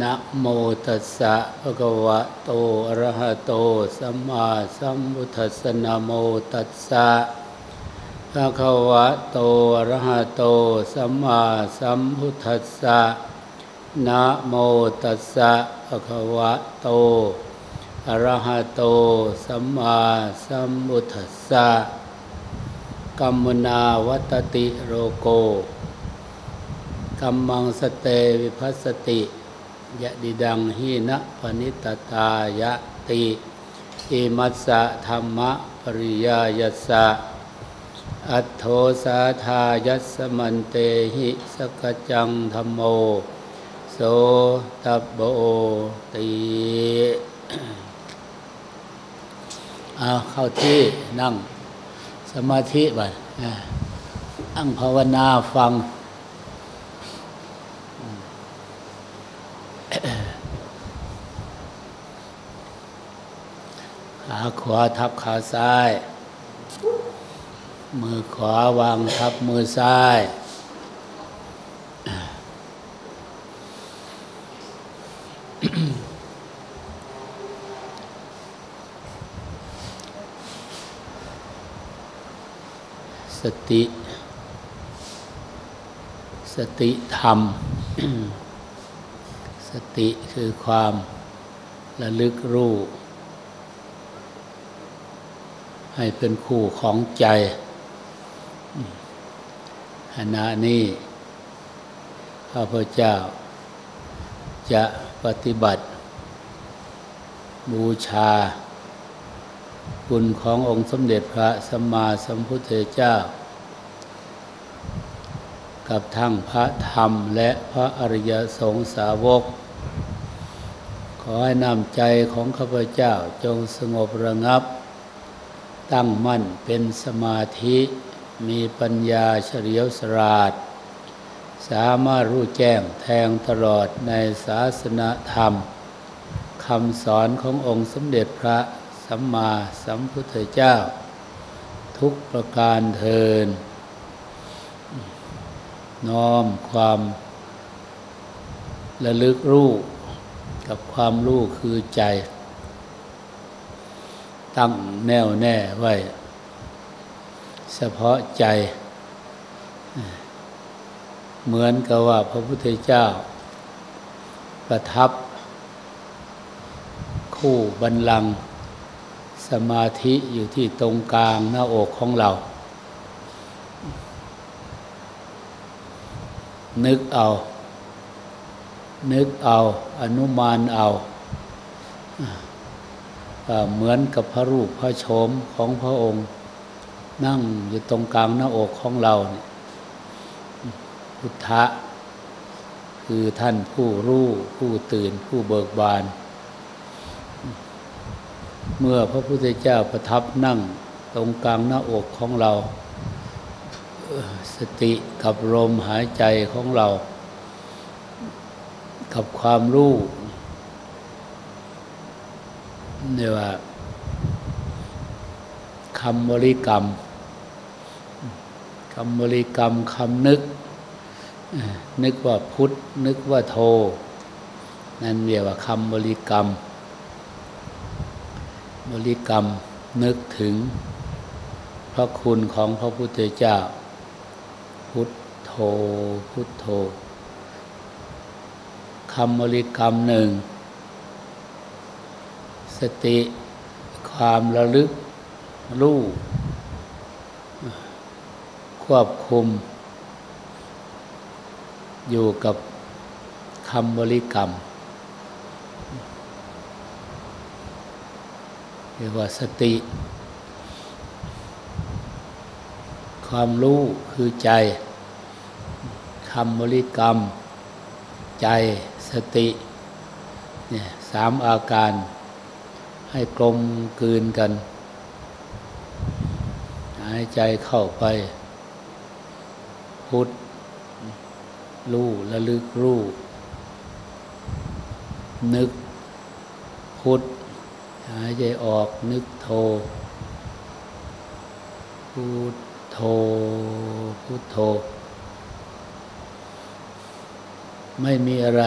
นะโมตัสสะภะคะวะโตอะระหะโตสัมมาสัมพุทธัสสะนะโมตัสสะภะคะวะโตอะระหะโตสัมมาสัมพุทธัสสะนะโมตัสสะภะคะวะโตอะระหะโตสัมมาสัมพุทธัสสะกัมมนาวัตติโรโกกัมมังสเตวิพัสสติ ยะดิดังหีนะปนิตตายะติอิมัสสะธรรมะปริยายัสสะอัตโทสาธายัสมันเตหิสกจังธรรมโม โสตับโบตีเอาเข้าที่นั่งสมาธิบัดนั่งภาวนาฟัง ขาขวาทับขาซ้าย มือขวาวางทับมือซ้าย สติ สติธรรม สติคือความระลึกรู้ให้เป็นคู่ของใจขณะนี้ข้าพเจ้าจะปฏิบัติ บูชา คุณขององค์สมเด็จพระสัมมาสัมพุทธเจ้า กับทั้งพระธรรมและพระอริยสงสาวก ขอให้นำใจของข้าพเจ้าจงสงบระงับ ตั้งมั่นเป็นสมาธิมีปัญญาเฉลียวสราด สามารถรู้แจ้งแทงตลอดในศาสนาธรรมคำสอนขององค์สมเด็จพระสัมมาสัมพุทธเจ้า ทุกประการเทิน น้อมความระลึกรู้กับความรู้คือใจ ตั้งแน่วแน่ไว้ เฉพาะใจ เหมือนกับว่าพระพุทธเจ้า ประทับ คู่บันลัง สมาธิอยู่ที่ตรงกลางหน้าอกของเรา นึกเอา นึกเอา อนุมานเอา เหมือนกับพระรูปพระโฉมของพระองค์ นั่งอยู่ตรงกลางหน้าอกของเราเนี่ยพุทธะคือท่านผู้รู้ ผู้ตื่นผู้เบิกบาน เมื่อพระพุทธเจ้าประทับนั่งตรงกลางหน้าอกของเรา สติกับลมหายใจของเรา กับความรู้เนี่ยว่าคำบริกรรมคำบริกรรมคำนึก นึกว่าพุทธ นึกว่าโท นั่นเรียกว่าคำบริกรรม บริกรรมนึกถึง พระคุณของพระพุทธเจ้า พุทโธพุทโธคำบริกรรมหนึ่ง สติความระลึกรู้ควบคุม อยู่กับคำบริกรรมเรียกว่าสติ ความรู้คือใจคำบริกรรม ใจสติเนี่ยสามอาการให้กลมกลืนกัน หายใจเข้าไป พุทธรู้ระลึกรู้นึกพุทธหายใจออกนึกโทพุทโธพุทโธ ไม่มีอะไร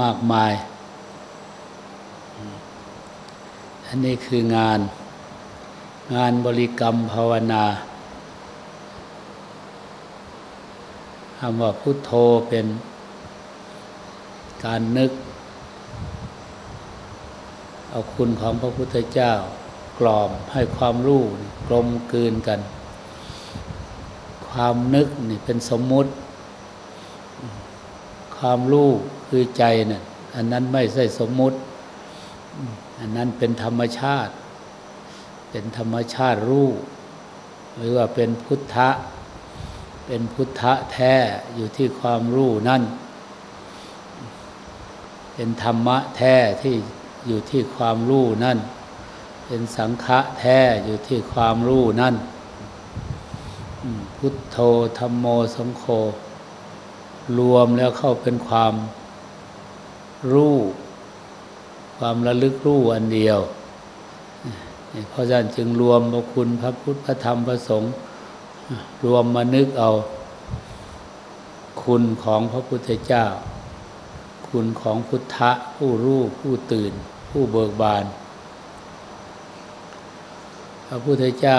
มากมาย อันนี้คืองาน งานบริกรรมภาวนาคำว่าพุทโธเป็นการนึก เอาคุณของพระพุทธเจ้า กล่อมให้ความรู้กลมกลืนกัน ความนึกนี่เป็นสมมุติ ความรู้คือใจเนี่ยอันนั้นไม่ใช่สมมุติ อันนั้นเป็นธรรมชาติ เป็นธรรมชาติรู้หรือว่าเป็นพุทธะ เป็นพุทธะแท้อยู่ที่ความรู้นั่น เป็นธรรมะแท้ที่อยู่ที่ความรู้นั่น เป็นสังฆะแท้อยู่ที่ความรู้นั่น พุทโธธรรมโมสังโฆรวมแล้วเข้าเป็นความรู้ ความระลึกรู้อันเดียว เพราะฉะนั้นจึงรวมพระคุณพระพุทธพระธรรมพระสงฆ์รวมมานึกเอา คุณของพระพุทธเจ้า คุณของพุทธะผู้รู้ผู้ตื่น ผู้เบิกบาน พระพุทธเจ้า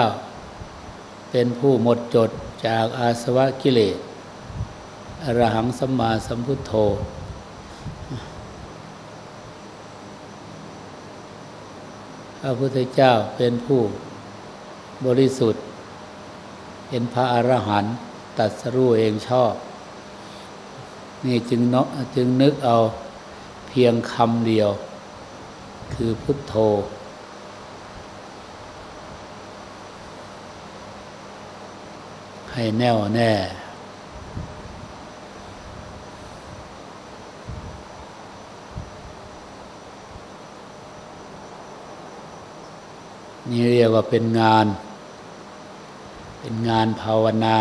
เป็นผู้หมดจดจากอาสวะกิเลสอรหังสัมมาสัมพุทโธ พระพุทธเจ้าเป็นผู้บริสุทธิ์ เป็นพระอรหันต์ตัดสรู้เองชอบ นี่จึงเนาะจึงนึกเอาเพียงคำเดียว คือพุทโธ ให้แน่วแน่ นี่เรียกว่าเป็นงาน เป็นงานภาวนา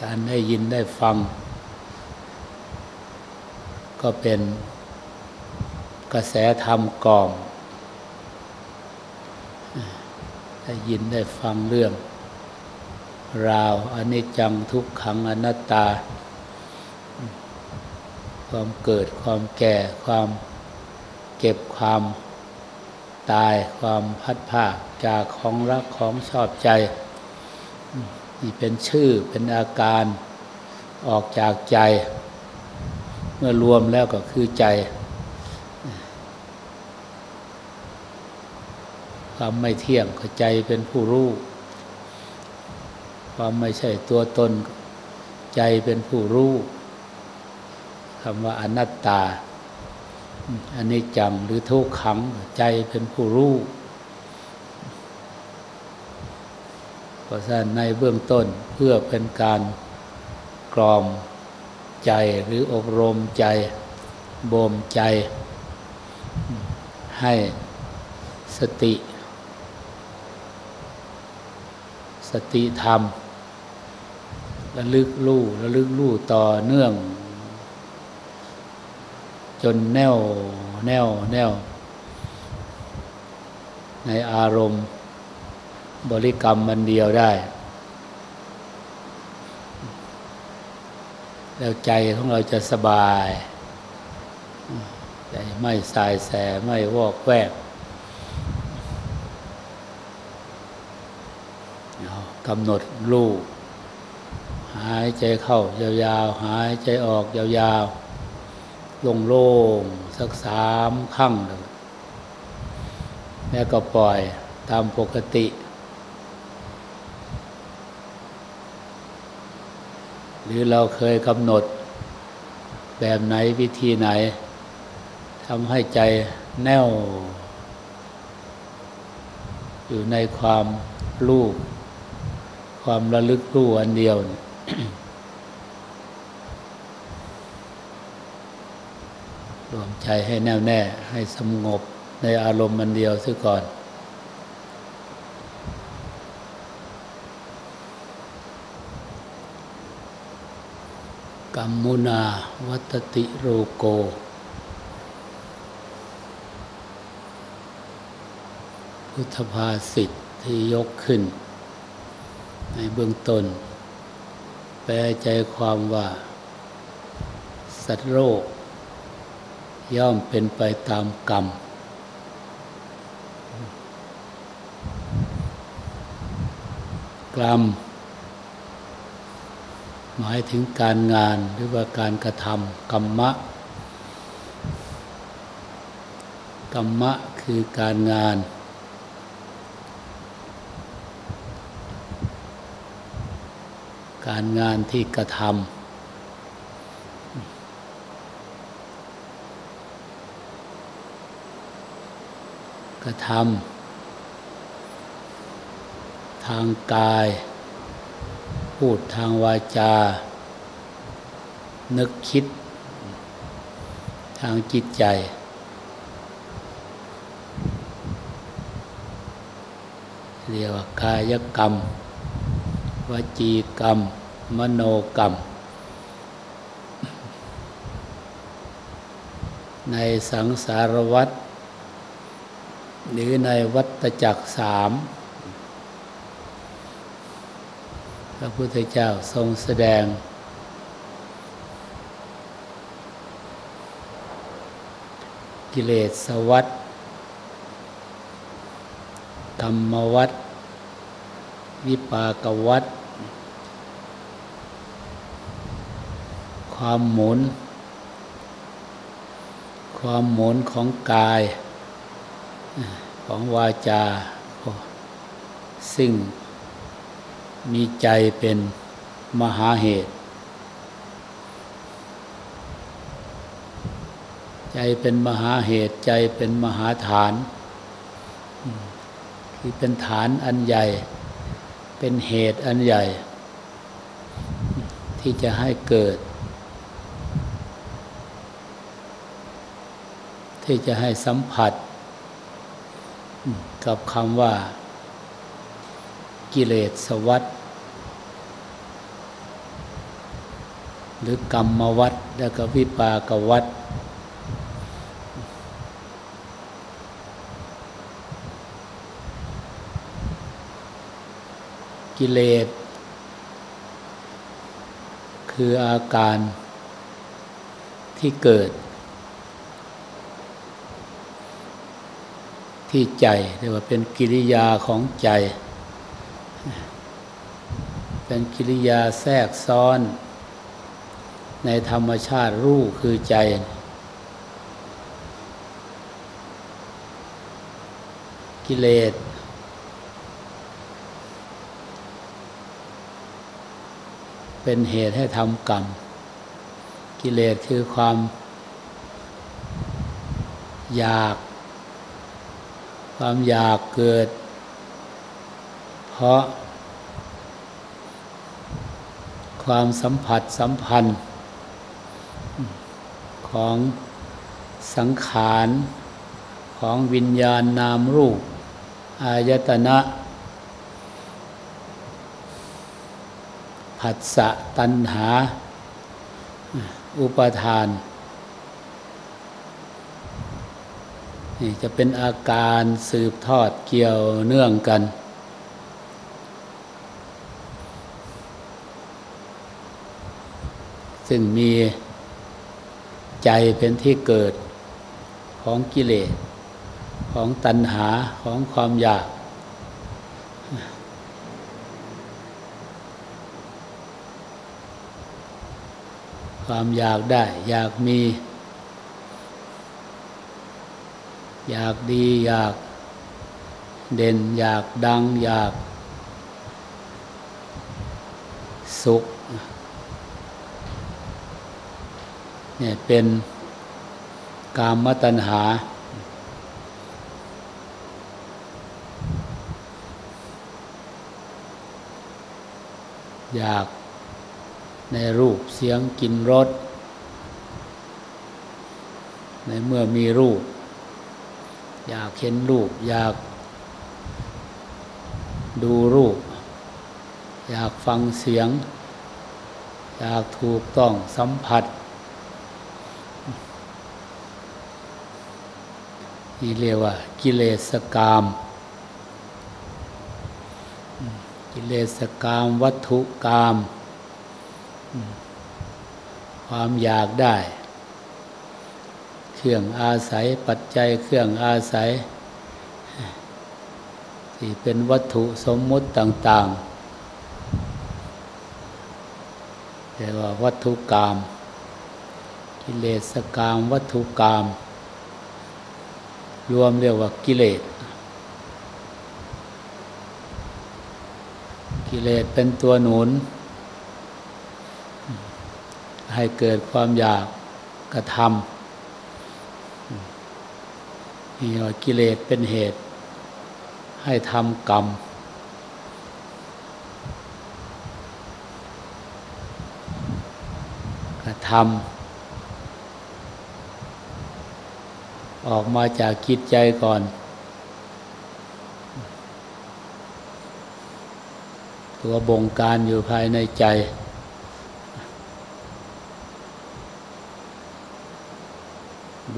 การได้ยินได้ฟัง ก็เป็นกระแสธรรมกล่อม ได้ยินได้ฟังเรื่อง ราวอนิจจังทุกขังอนัตตา ความเกิดความแก่ความเก็บความตายความพัดภาจากของรักของชอบใจ นี่เป็นชื่อเป็นอาการออกจากใจ เมื่อรวมแล้วก็คือใจ ความไม่เที่ยงก็ใจเป็นผู้รู้ ความไม่ใช่ตัวตน ใจเป็นผู้รู้คำว่าอนัตตาอันนี้จังหรือทุกขังใจเป็นผู้รู้เพราะฉะนั้นในเบื้องต้นเพื่อเป็นการกรอมใจหรืออบรมใจบ่มใจให้สติ สติธรรมระลึกลู่ระลึกลู่ต่อเนื่อง จนแน่วแน่วแน่ว ในอารมณ์ บริกรรมมันเดียวได้ แล้วใจของเราจะสบาย ใจไม่สายแสไม่วอกแวก กำหนดรูปหายใจเข้ายาวๆ หายใจออกยาวๆโล่งๆสักสามครั้งแล้วก็ปล่อยตามปกติ หรือเราเคยกำหนด แบบไหนวิธีไหนทำให้ใจแน่ว อยู่ในความรู้ ความระลึกรู้อันเดียวรวมใจให้แน่วแน่ให้สงบในอารมณ์อันเดียวซะก่อน กัมมุนาวัตติโรโก พุทธภาษิตที่ยกขึ้น ในเบื้องต้น แปลใจความว่าสสัตว์โลกย่อมเป็นไปตามกรรม กรรม หมายถึงการงานหรือว่าการกระทำกรรมะกรรมะคือการงาน การงานที่กระทำกระทำทางกาย พูดทางวาจา นึกคิด ทางจิตใจเรียกว่ากายกรรม วจีกรรม มโนกรรม ในสังสารวัฏหรือในวัตจักรสามพระพุทธเจ้าทรงแสดง กิเลสวัฏกรรมวัฏ วิปากวัฏความหมุน ความหมุนของกาย ของวาจา ซึ่งมีใจเป็นมหาเหตุ ใจเป็นมหาเหตุใจเป็นมหาฐานคือเป็นฐานอันใหญ่ เป็นเหตุอันใหญ่ ที่จะให้เกิด ที่จะให้สัมผัส กับคำว่า กิเลสวัฏหรือกรรมวัฏและก็วิปากวัฏ กิเลส คืออาการที่เกิด ที่ใจเรียกว่าเป็นกิริยาของใจ เป็นกิริยาแทรกซ้อน ในธรรมชาติรู้คือใจกิเลส เป็นเหตุให้ทำกรรม กิเลสคือความอยาก ความอยากเกิด เพราะ ความสัมผัสสัมพันธ์ ของสังขาร ของวิญญาณนามรูป อายตนะ ผัสสะตัณหา อุปทานนี่จะเป็นอาการสืบทอดเกี่ยวเนื่องกัน ซึ่งมีใจเป็นที่เกิดของกิเลส ของตัณหาของความอยาก ความอยากได้ อยากมี อยากดีอยากเด่น อยากดัง อยาก สุขเนี่ยเป็นกามตัณหา อยาก ในรูปเสียงกลิ่นรสในเมื่อมีรูป อยากเห็นรูป อยาก ดูรูป อยากฟังเสียง อยากถูกต้องสัมผัสนี่เรียกว่า กิเลสกาม กิเลสกาม วัตถุกาม ความอยากได้ เครื่องอาศัยปัจจัยเครื่องอาศัย ที่เป็นวัตถุสมมุติต่าง ๆเรียกว่าวัตถุกรรมกิเลสกรรมวัตถุกรรมรวมเรียกว่ากิเลส กิเลสเป็นตัวหนุน ให้เกิดความอยากกระทำนี่ว่ากิเลสเป็นเหตุ ให้ทำกรรม กระทำออกมาจากคิดใจก่อน ตัวบงการอยู่ภายในใจ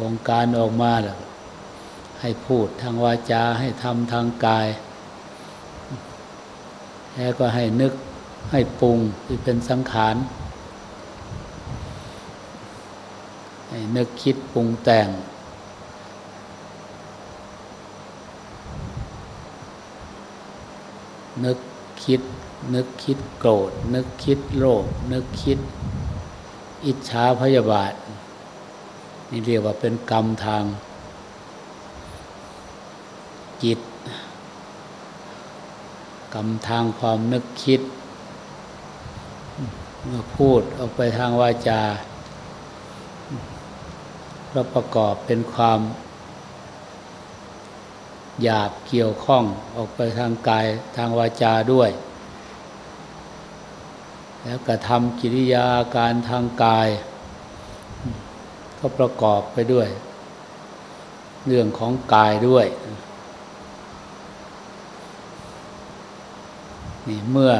บงการออกมาแล้วให้พูดทางวาจาให้ทำทางกาย แล้วก็ให้นึกให้ปรุงที่เป็นสังขารให้นึกคิดปรุงแต่ง นึกคิด นึกคิดโกรธ นึกคิดโลภนึกคิด อิจฉาพยาบาท นี่เรียกว่าเป็นกรรมทาง จิต กรรมทางความนึกคิด เมื่อพูดออกไปทางวาจาก็ประกอบเป็นความหยาบเกี่ยวข้องออกไปทางกายทางวาจาด้วย แล้วกระทำกิริยาการทางกาย ก็ประกอบไปด้วย เรื่องของกายด้วยนี่เมื่อ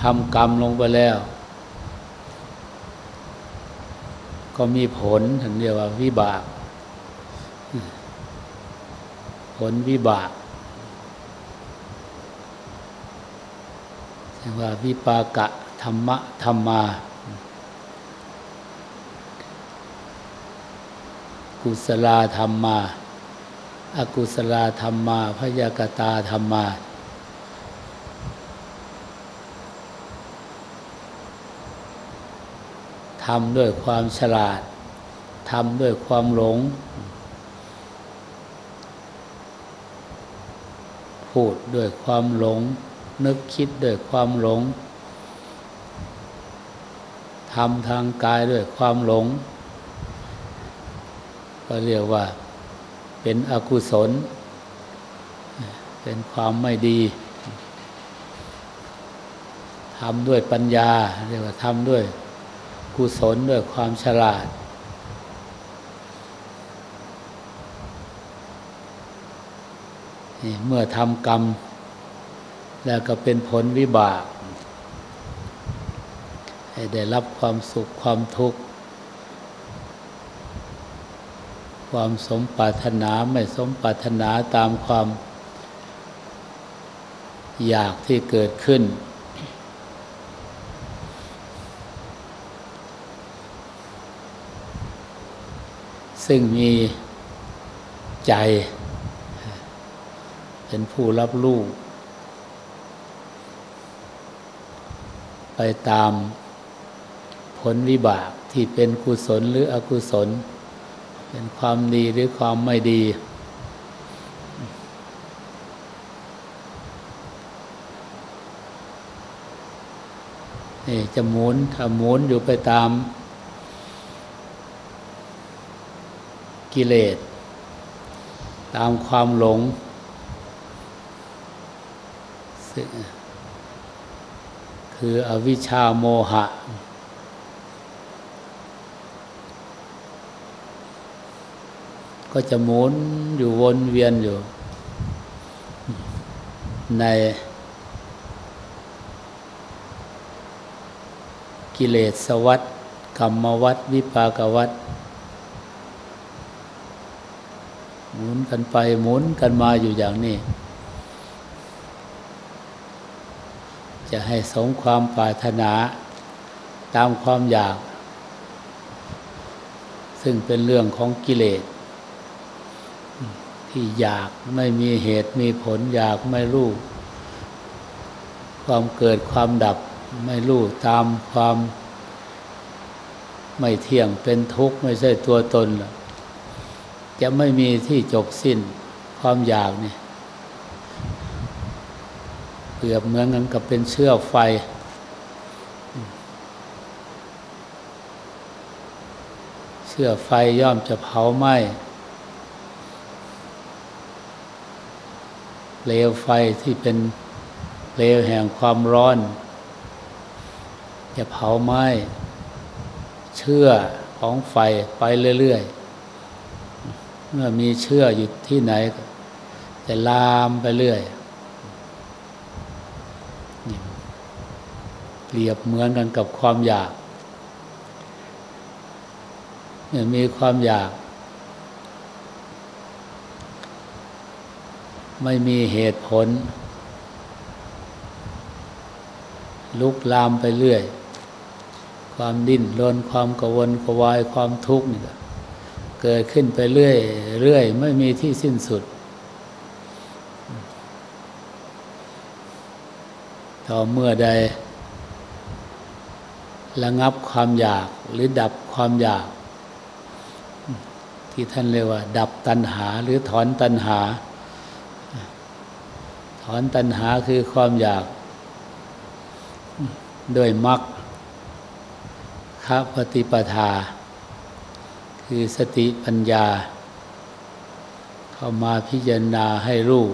ทำกรรมลงไปแล้ว ก็มีผลถึงเรียกว่าวิบาก ผลวิบากเรียกว่าวิปากะธรรมะธรรมา กุศลธรรมมาอากุศลธรรมมาพยากตาธรรมาทำด้วยความฉลาดทำด้วยความหลง พูดด้วยความหลง นึกคิดด้วยความหลงทำทางกายด้วยความหลง ก็เรียกว่าเป็นอกุศล เป็นความไม่ดีทำด้วยปัญญา เรียกว่าทำด้วยกุศลด้วยความฉลาด เมื่อทำกรรม แล้วก็เป็นผลวิบาก ได้รับความสุขความทุกข์ ความสมปรารถนาไม่สมปรารถนาตามความ อยากที่เกิดขึ้น ซึ่งมีใจ เป็นผู้รับรู้ไปตามผลวิบากที่เป็นกุศลหรืออกุศล เป็นความดีหรือความไม่ดี นี่จะหมุนถ้าหมุนอยู่ไปตามกิเลส ตามความหลงคืออวิชชาโมหะ ก็จะหมุนอยู่วนเวียนอยู่ ในกิเลสวัฏกรรมวัฏวิปากวัฏหมุนกันไปหมุนกันมาอยู่อย่างนี้ จะให้สมความปรารถนาตามความอยาก ซึ่งเป็นเรื่องของกิเลส ที่อยากไม่มีเหตุมีผลอยากไม่รู้ ความเกิดความดับไม่รู้ตามความไม่เที่ยงเป็นทุกข์ไม่ใช่ตัวตนจะไม่มีที่จบสิ้นความอยากนี่เปรียบเหมือนกันกับเป็นเชื้อไฟ เชื้อไฟย่อมจะเผาไหม้ เปลวไฟที่เป็นเปลวแห่งความร้อน จะเผาไหม้เชื่อของไฟไปเรื่อยๆ เมื่อมีเชื่ออยู่ที่ไหน จะลามไปเรื่อยเปรียบเหมือนกันกับความอยากเมื่อมีความอยาก ไม่มีเหตุผล ลุกลามไปเรื่อย ความดิ้นรนความกวนกวายความทุกข์นี่เกิดขึ้นไปเรื่อยเรื่อยไม่มีที่สิ้นสุด ต่อเมื่อใด ระงับความอยากหรือดับความอยาก ที่ท่านเรียกว่า ดับตัณหาหรือถอนตัณหา ถอนตัณหาคือความอยากด้วยมรรคคปฏิปทา คือสติปัญญา เข้ามาพิจารณาให้รู้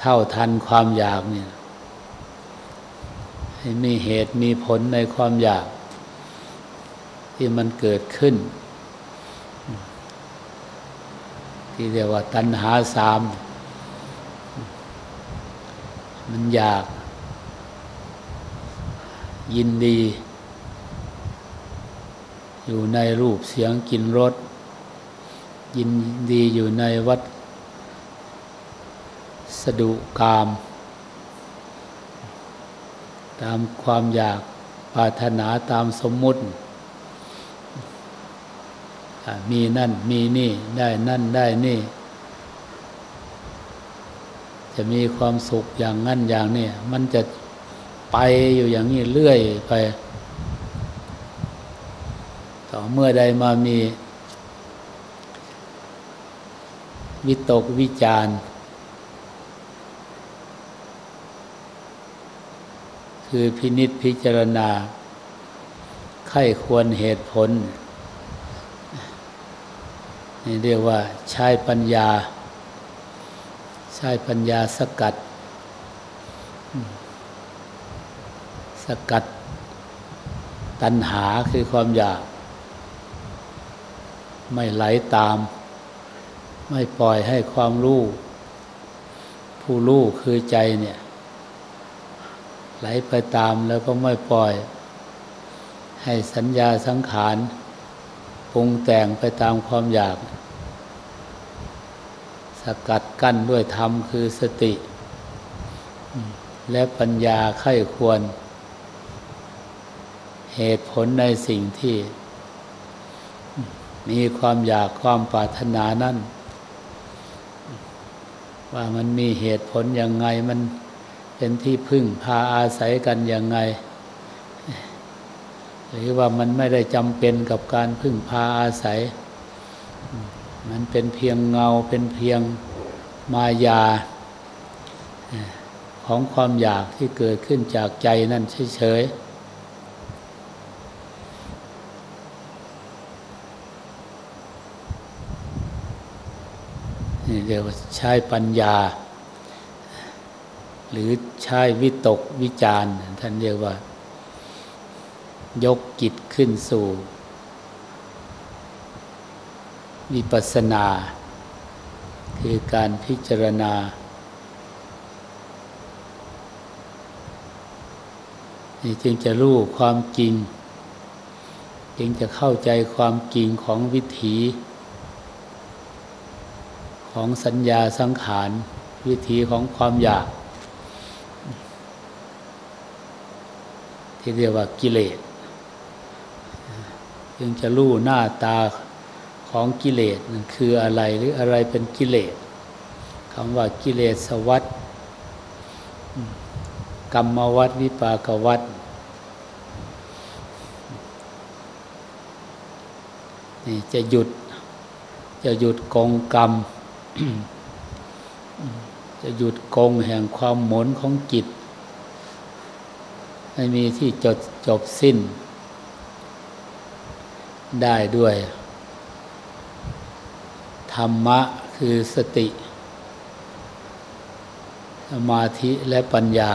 เท่าทันความอยากเนี่ยให้มีเหตุมีผลในความอยาก ที่มันเกิดขึ้น ที่เรียกว่าตัณหาสาม มันอยาก ยินดี อยู่ในรูปเสียงกลิ่นรสยินดีอยู่ในวัดสดุกาม ตามความอยากปรารถนาตามสมมุติ มีนั่นมีนี่ได้นั่นได้นี่ จะมีความสุขอย่างนั้นอย่างนี้มันจะไปอยู่อย่างนี้เรื่อยไป ต่อเมื่อใดมามี วิตกวิจารคือพินิษพิจารณา ไข้ควรเหตุผล นี่เรียกว่าใช้ปัญญา ใช้ปัญญาสกัด สกัด ตัณหาคือความอยาก ไม่ไหลตาม ไม่ปล่อยให้ความรู้ผู้รู้คือใจเนี่ย ไหลไปตามแล้วก็ไม่ปล่อย ให้สัญญาสังขาร รุงแต่งไปตามความอยาก สกัดกั้นด้วยธรรมคือสติ และปัญญาไข้ควร เหตุผลในสิ่งที่ มีความอยากความปรารถนานั้นว่ามันมีเหตุผลยังไงมันเป็นที่พึ่งพาอาศัยกันยังไง หรือว่ามันไม่ได้จำเป็นกับการพึ่งพาอาศัย มันเป็นเพียงเงาเป็นเพียงมายา ของความอยากที่เกิดขึ้นจากใจนั่นเฉยๆนี่เรียกว่าใช้ปัญญา หรือใช้วิตกวิจารท่านเรียกว่า ยกจิตขึ้นสู่ วิปัสนา คือการพิจารณา จึงจะรู้ความจริง จึงจะเข้าใจความจริงของวิถี ของสัญญาสังขาร วิธีของความอยาก ที่เรียกว่ากิเลส จึงจะรู้หน้าตาของกิเลสคืออะไรหรืออะไรเป็นกิเลสคำว่ากิเลสวัฏกรรมวัฏวิปากวัฏนี่จะหยุด จะหยุดกองกรรม จะหยุดกองแห่งความหมุนของจิต ไม่มีที่จดจบสิ้น ได้ด้วย ธรรมะคือสติ สมาธิและปัญญา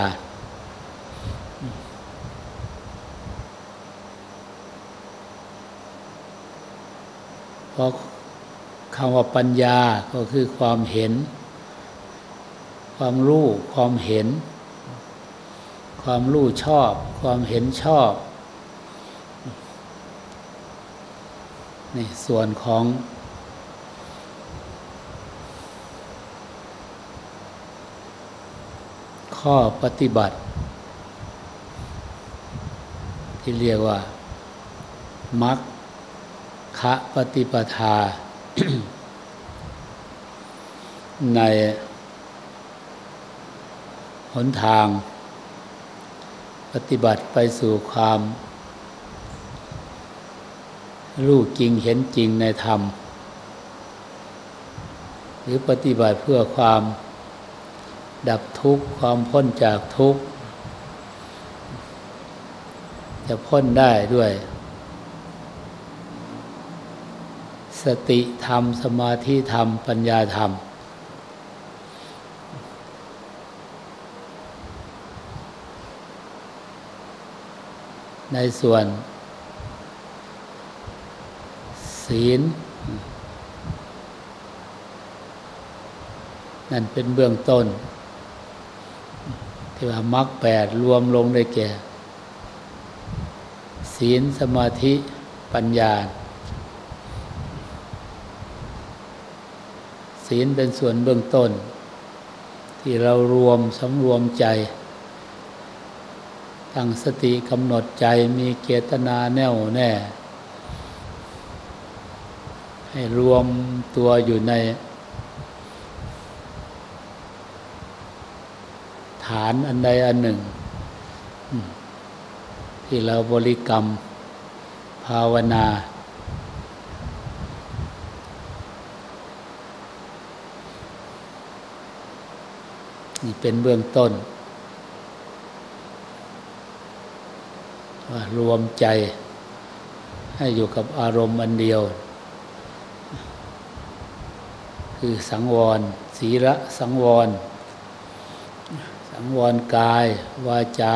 เพราะคำว่าปัญญาก็คือความเห็น ความรู้ ความเห็น ความรู้ชอบ ความเห็นชอบ ในส่วนของข้อปฏิบัติ ที่เรียกว่ามัคคะปฏิปทา ในหนทาง ปฏิบัติไปสู่ความ รู้จริงเห็นจริงในธรรม หรือปฏิบัติเพื่อความดับทุกข์ความพ้นจากทุกข์ จะพ้นได้ด้วย สติธรรม สมาธิธรรม ปัญญาธรรม ในส่วน ศีล นั่นเป็นเบื้องต้น ที่ว่ามรรคแปดรวมลงได้แก่ ศีลสมาธิปัญญา ศีลเป็นส่วนเบื้องต้น ที่เรารวมสำรวมใจตั้งสติกำหนดใจมีเกตนาแน่วแน่ ให้รวมตัวอยู่ใน ฐานอันใดอันหนึ่ง ที่เราบริกรรม ภาวนา นี่เป็นเบื้องต้น รวมใจให้อยู่กับอารมณ์อันเดียว คือสังวร ศีระสังวร สังวรกาย วาจา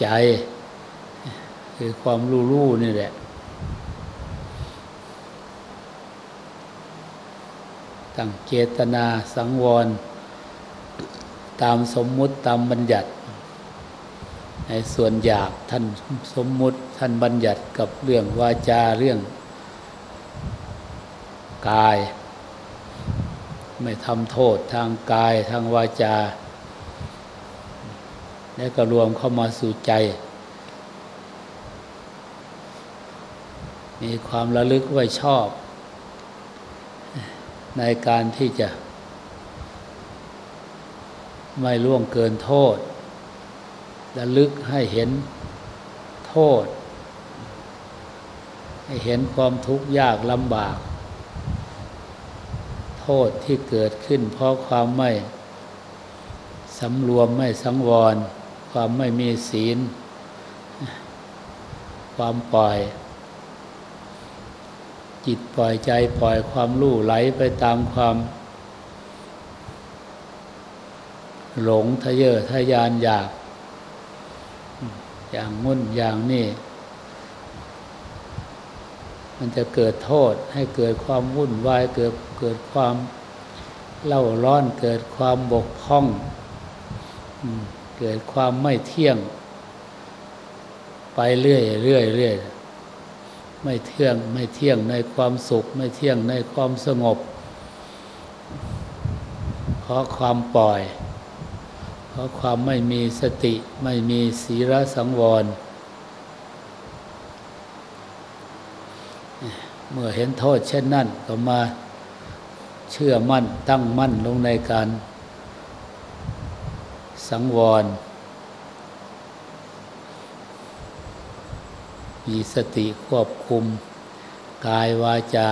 ใจ คือความรู้รู้นี่แหละ ตั้งเจตนาสังวร ตามสมมุติตามบัญญัติในส่วนอยากท่านสมมุติท่านบัญญัติกับเรื่องวาจาเรื่อง กาย ไม่ทำโทษทางกายทางวาจา และก็รวมเข้ามาสู่ใจ มีความระลึกไว้ชอบ ในการที่จะ ไม่ล่วงเกินโทษ ระลึกให้เห็นโทษให้เห็นความทุกข์ยากลำบาก ทษที่เกิดขึ้น เพราะความไม่สำรวมไม่สังวร ความไม่มีศีล ความปล่อย จิตปล่อยใจปล่อยความรู้ไหลไปตามความ หลงทะเยอทะยานอยาก อย่างงุ่นอย่างนี่ มันจะเกิดโทษให้เกิดความวุ่นวายเกิดเกิดความเล่าร้อนเกิดความบกพร่อง เกิดความไม่เที่ยง ไปเรื่อยเรื่อยเรื่อยไม่เที่ยงไม่เที่ยงในความสุข ไม่เที่ยงในความสงบ เพราะความปล่อย เพราะความไม่มีสติไม่มีศีลสังวร เมื่อเห็นโทษเช่นนั้นก็มาเชื่อมั่นตั้งมั่นลงในการสังวร มีสติควบคุม กายวาจา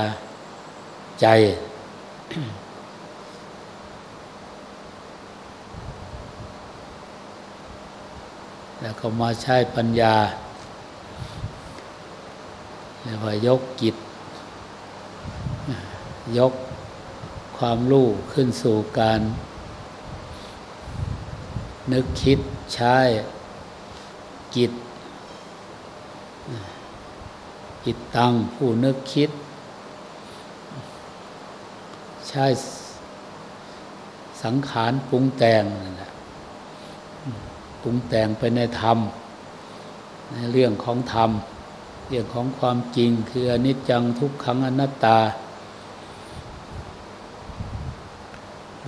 ใจ แล้วก็มาใช้ปัญญาเรียกว่ายกจิต ยกความรู้ขึ้นสู่การ นึกคิดใช้จิตจิตตังผู้นึกคิด ใช้สังขารปรุงแต่งนั่นแหละปรุงแต่งไปในธรรม ในเรื่องของธรรม เรื่องของความจริงคืออนิจจังทุกขังอนัตตา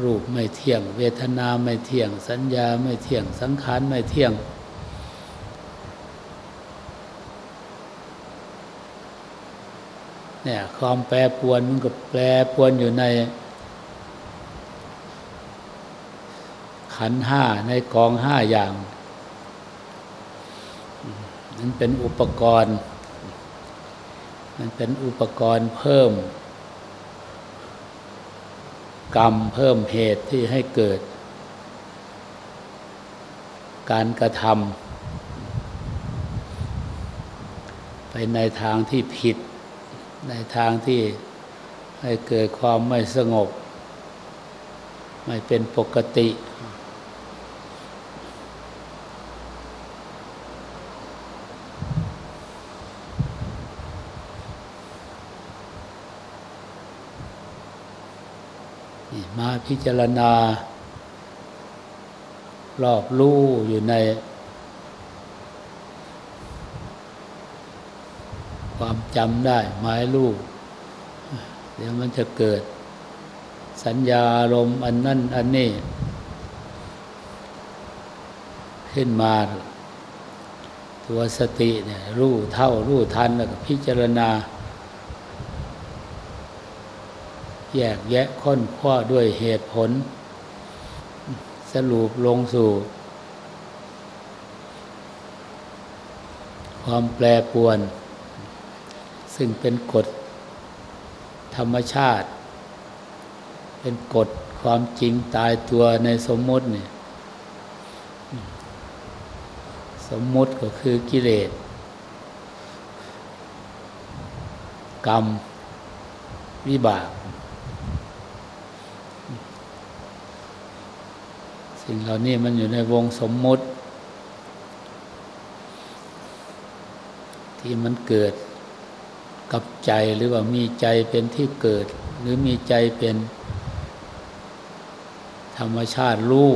รูปไม่เที่ยง เวทนาไม่เที่ยง สัญญาไม่เที่ยง สังขารไม่เที่ยง เนี่ยความแปรปวนมันก็แปรปวนอยู่ใน ขันห้าในกองห้าอย่างมันเป็นอุปกรณ์ มันเป็นอุปกรณ์เพิ่ม กรรมเพิ่มเหตุที่ให้เกิด การกระทำไปในทางที่ผิด ในทางที่ให้เกิดความไม่สงบ ไม่เป็นปกติมา พิจารณารอบรู้อยู่ใน ความจำได้หมายรู้เดี๋ยวมันจะเกิด สัญญาอารมณ์อันนั้นอันนี้ ขึ้นมา ตัวสติเนี่ยรู้เท่ารู้ทันแล้วก็พิจารณา แยกแยะค้นคว้าด้วยเหตุผล สรุปลงสู่ ความแปรปวน ซึ่งเป็นกฎธรรมชาติ เป็นกฎความจริงตายตัวในสมมติเนี่ยสมมติก็คือกิเลสกรรม วิบาก สิ่งเหล่านี้มันอยู่ในวงสมมุติ ที่มันเกิดกับใจหรือว่ามีใจเป็นที่เกิด หรือมีใจเป็นธรรมชาติรู้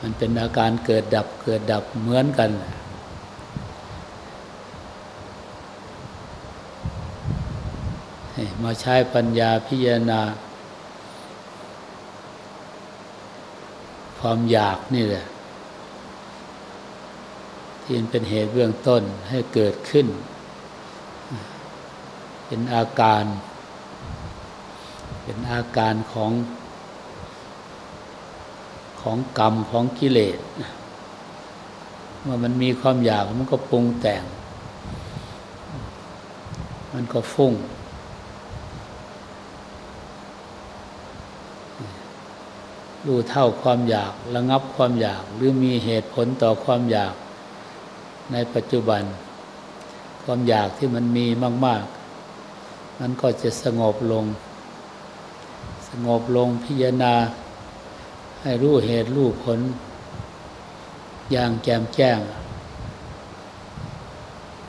มันเป็นอาการเกิดดับเกิดดับเหมือนกัน มาใช้ปัญญาพิจารณา ความอยากนี่แหละ ที่เป็นเหตุเบื้องต้นให้เกิดขึ้น เป็นอาการ เป็นอาการของของกรรมของกิเลสเมื่อมันมีความอยากมันก็ปรุงแต่ง มันก็ฟุ้ง รู้เท่าความอยากระงับความอยาก หรือมีเหตุผลต่อความอยาก ในปัจจุบัน ความอยากที่มันมีมาก ๆ มันก็จะสงบลง สงบลงพิจารณา ให้รู้เหตุรู้ผล อย่างแจ่มแจ้ง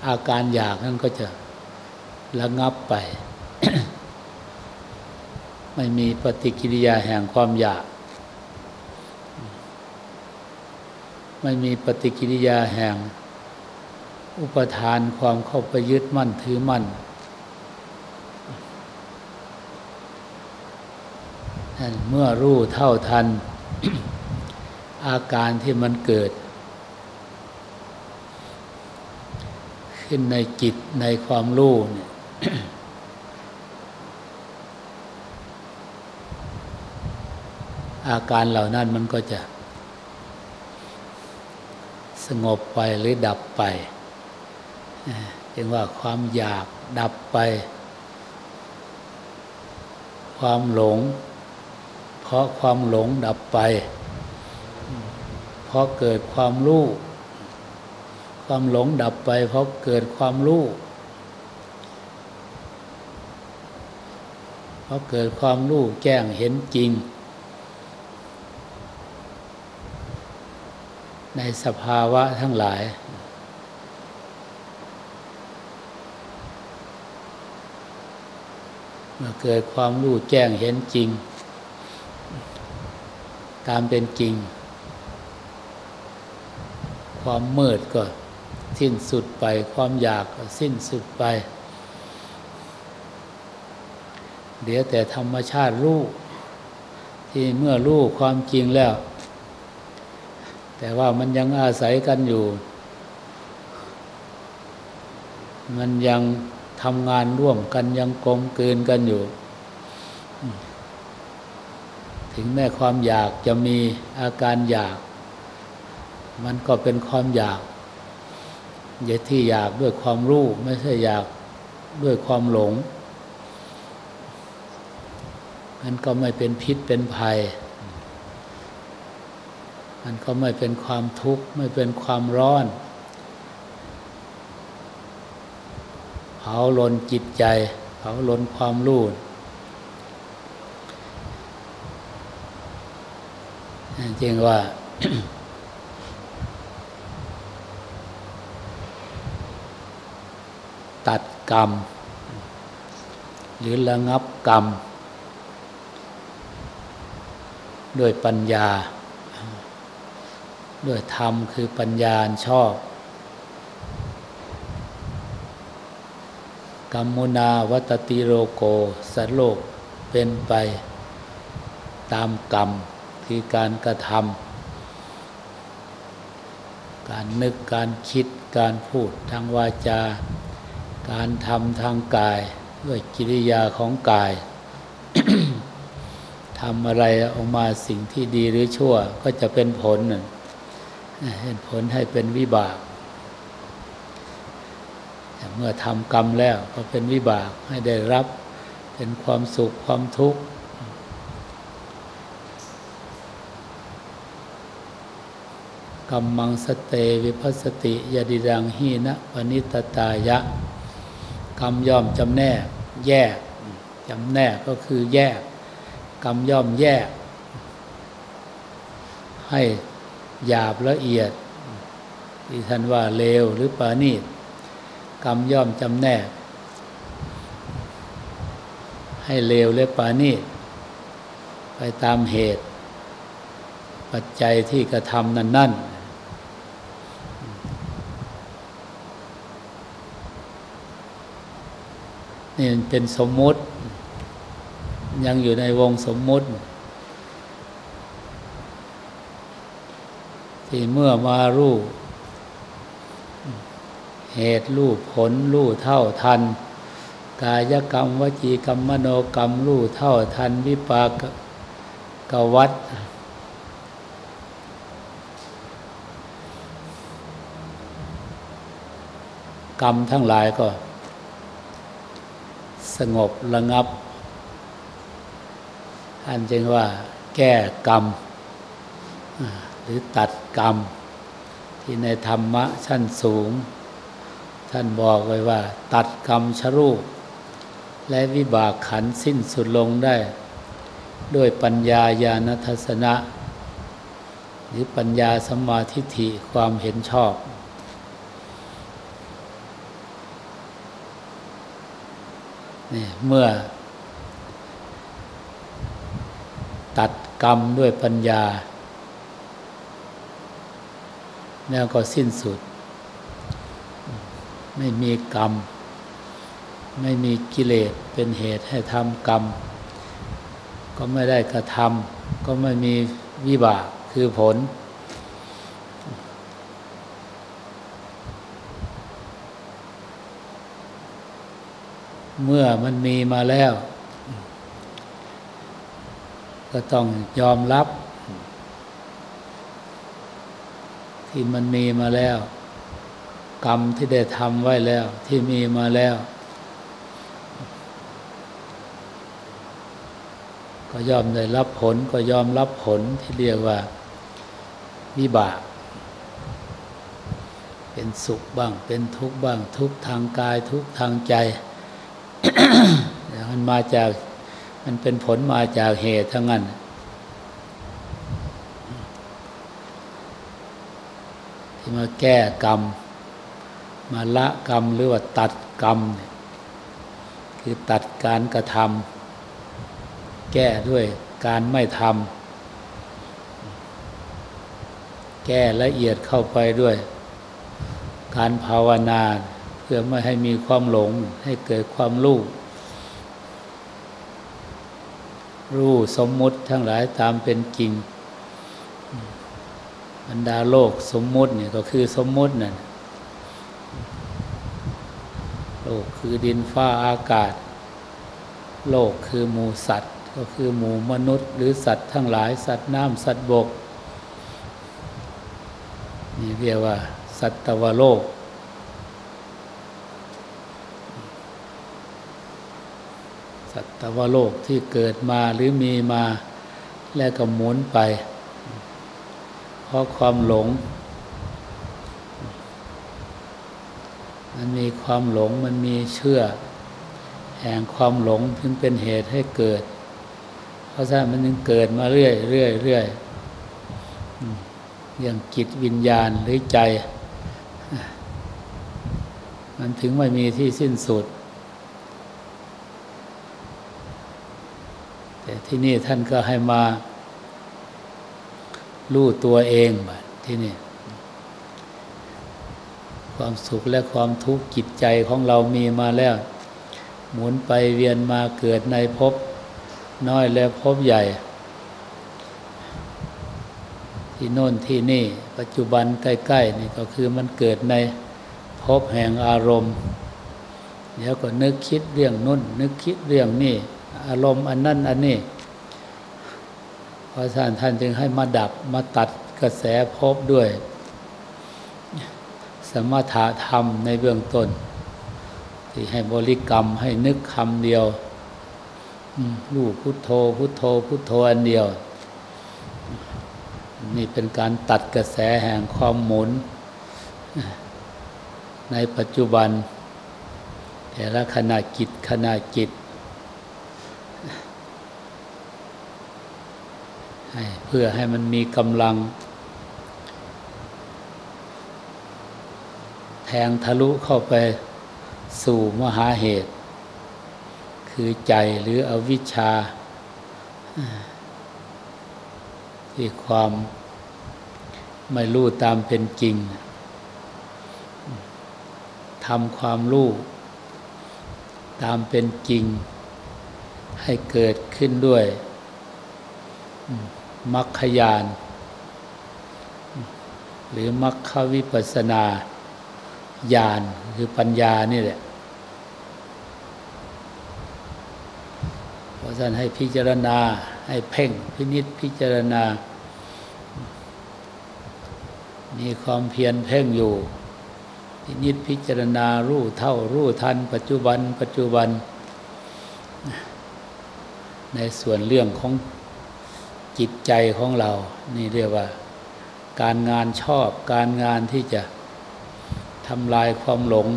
อาการอยากนั้นก็จะระงับไป ไม่มีปฏิกิริยาแห่งความอยาก ไม่มีปฏิกิริยาแห่ง อุปทานความเข้าไปยึดมั่นถือมั่นเมื่อรู้เท่าทัน อาการที่มันเกิด ขึ้นในจิตในความรู้เนี่ยอาการเหล่านั้นมันก็จะ สงบไปหรือดับไปจึงว่าความอยากดับไป ความหลง เพราะความหลงดับไป เพราะเกิดความรู้ความหลงดับไป เพราะเกิดความรู้เพราะเกิดความรู้แจ้งเห็นจริง ในสภาวะทั้งหลาย เมื่อเกิดความรู้แจ้งเห็นจริง ตามเป็นจริง ความมืดก็สิ้นสุดไป ความอยากก็สิ้นสุดไป เดี๋ยวแต่ธรรมชาติรู้ที่เมื่อรู้ความจริงแล้ว แต่ว่ามันยังอาศัยกันอยู่ มันยังทำงานร่วมกันยังกลมกลืนกันอยู่ ถึงแม้ความอยากจะมีอาการอยาก มันก็เป็นความอยากอย่าที่อยากด้วยความรู้ ไม่ใช่อยากด้วยความหลงมันก็ไม่เป็นพิษเป็นภัย มันก็ไม่เป็นความทุกข์ไม่เป็นความร้อนเผาลนจิตใจ เผาลนความรู้จริงว่า ตัดกรรม หรือระงับกรรม ด้วยปัญญา ด้วยธรรมคือปัญญาชอบ กรรมุนาวัตติโรโกสัตโลกเป็นไปตามกรรมคือการกระทำการนึกการคิดการพูดทางวาจา การทำทางกายด้วยกิริยาของกายทำอะไรออกมาสิ่งที่ดีหรือชั่วก็จะเป็นผล เป็นผลให้เป็นวิบาก เมื่อทำกรรมแล้วก็เป็นวิบากให้ได้รับเป็นความสุขความทุกข์กรรมังสเตวิพัสติยดิดังหีนะปนิตตายะ กรรมย่อมจำแนก แยกจำแนกก็คือแยก กรรมย่อมแยก ให้ หยาบละเอียดที่ท่านว่าเลวหรือปานีตกรรมย่อมจำแนก ให้เลวและปานีไปตามเหตุ ปัจจัยที่กระทำนั้นนั่นนี่เป็นสมมติ ยังอยู่ในวงสมมติ ที่เมื่อมารู้ เหตุรู้ผลรู้เท่าทัน กายกรรมวจีกรรมมโนกรรมรู้เท่าทัน วิปากกวัตกรรมทั้งหลายก็ สงบระงับ อันจึงว่าแก้กรรม หรือตัดกรรม ที่ในธรรมะชั้นสูง ท่านบอกไว้ว่า ตัดกรรมชรูป และวิบากขันสิ้นสุดลงได้ ด้วยปัญญาญาณทัศนะ หรือปัญญาสมาธิฐิความเห็นชอบนี่เมื่อ ตัดกรรมด้วยปัญญา แล้วก็สิ้นสุด ไม่มีกรรม ไม่มีกิเลสเป็นเหตุให้ทำกรรม ก็ไม่ได้กระทำก็ไม่มีวิบากคือผล เมื่อมันมีมาแล้ว ก็ต้องยอมรับ ที่มันมีมาแล้ว กรรมที่ได้ทำไว้แล้ว ที่มีมาแล้ว ก็ยอมได้รับผลก็ยอมรับผลที่เรียกว่าวิบาก เป็นสุขบ้าง เป็นทุกข์บ้าง ทุกทางกายทุกทางใจมันมาจากมันเป็นผลมาจากเหตุทั้งนั้น มาแก้กรรม มาละกรรมหรือว่าตัดกรรม คือตัดการกระทำแก้ด้วยการไม่ทำแก้ละเอียดเข้าไปด้วย การภาวนาเพื่อไม่ให้มีความหลงให้เกิดความรู้รู้สมมุติทั้งหลายตามเป็นจริง บรรดาโลกสมมุติเนี่ยก็คือสมมุตินั่นโลกคือดินฟ้าอากาศ โลกคือหมูสัตว์ ก็คือหมูมนุษย์ หรือสัตว์ทั้งหลายสัตว์น้ำสัตว์บกนี่เรียกว่า สัตวโลก สัตวโลกที่เกิดมาหรือมีมาแล้วก็หมุนไป เพราะความหลง มันมีความหลงมันมีเชื่อ แห่งความหลงถึงเป็นเหตุให้เกิด เพราะฉะนั้นมันจึงเกิดมาเรื่อยเรื่อยเรื่อยอย่างจิตวิญญาณหรือใจ มันถึงไม่มีที่สิ้นสุด แต่ที่นี่ท่านก็ให้มา รู้ตัวเองบัดที่นี่ความสุขและความทุกข์จิตใจของเรามีมาแล้ว หมุนไปเวียนมาเกิดในภพน้อยและภพใหญ่ ที่โน่นที่นี่ ปัจจุบันใกล้ๆนี่ก็คือมันเกิดในภพแห่งอารมณ์ เดี๋ยวก็นึกคิดเรื่องนุ่น นึกคิดเรื่องนี่อารมณ์อันนั้นอันนี้ ราะท่านท่านจึงให้มาดับมาตัดกระแสภพด้วย สมถะธรรมในเบื้องต้น ที่ให้บริกรรมให้นึกคำเดียวรูปพุทโธพุทโธพุทโธอันเดียว นี่เป็นการตัดกระแสแห่งความหมุน ในปัจจุบัน แต่ละขณะจิตขณะจิ เพื่อให้มันมีกำลัง แทงทะลุเข้าไปสู่มหาเหตุ คือใจหรืออวิชชา ที่ความไม่รู้ตามเป็นจริงทำความรู้ตามเป็นจริง ให้เกิดขึ้นด้วยมั มัคคยาน หรือมัคควิปัสนาญาณคือปัญญานี่แหละเพราะฉะนั้นให้พิจารณาให้เพ่งพินิษพิจารณา มีความเพียรเพ่งอยู่ พินิษพิจารณารู้เท่ารู้ทัน ปัจจุบัน ปัจจุบัน ในส่วนเรื่องของ จิตใจของเรา นี่เรียกว่า การงานชอบการงานที่จะทำลายความหลง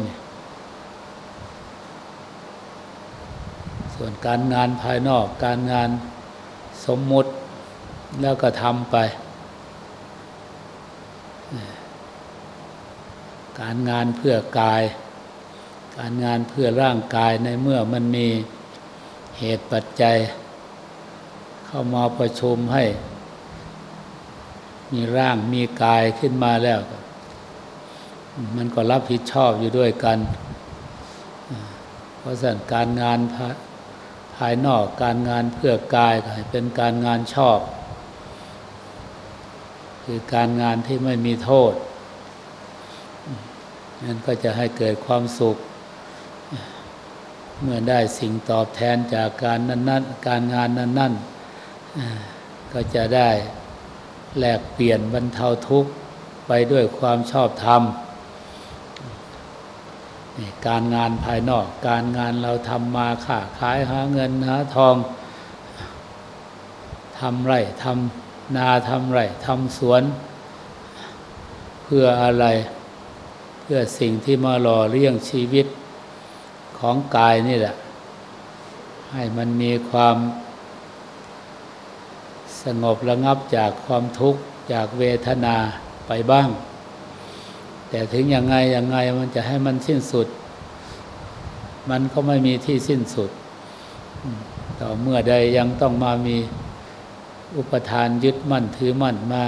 ส่วนการงานภายนอก การงานสมมุติแล้วก็ทำไป การงานเพื่อกาย การงานเพื่อร่างกายในเมื่อมันมีเหตุปัจจัย เข้ามาประชุมให้ มีร่างมีกายขึ้นมาแล้ว มันก็รับผิดชอบอยู่ด้วยกัน เพราะฉะนั้นการงานภายนอกการงานเพื่อกายเป็นการงานชอบ คือการงานที่ไม่มีโทษนั่นก็จะให้เกิดความสุข เมื่อได้สิ่งตอบแทนจากการนั้น ๆ การงานนั้น ๆ ก็จะได้แลกเปลี่ยนบรรเทาทุกข์ไปด้วยความชอบธรรมการงานภายนอก การงานเราทำมาค้าขายหาเงินหาทองทำไร่ทำนาทำไร่ทำสวน เพื่ออะไร เพื่อสิ่งที่มาหล่อเลี้ยงชีวิตของกายนี่แหละ ให้มันมีความ สงบระงับจากความทุกข์จากเวทนาไปบ้าง แต่ถึงยังไงยังไงมันจะให้มันสิ้นสุด มันก็ไม่มีที่สิ้นสุด ต่อเมื่อใดยังต้องมามีอุปทานยึดมั่นถือมั่นมา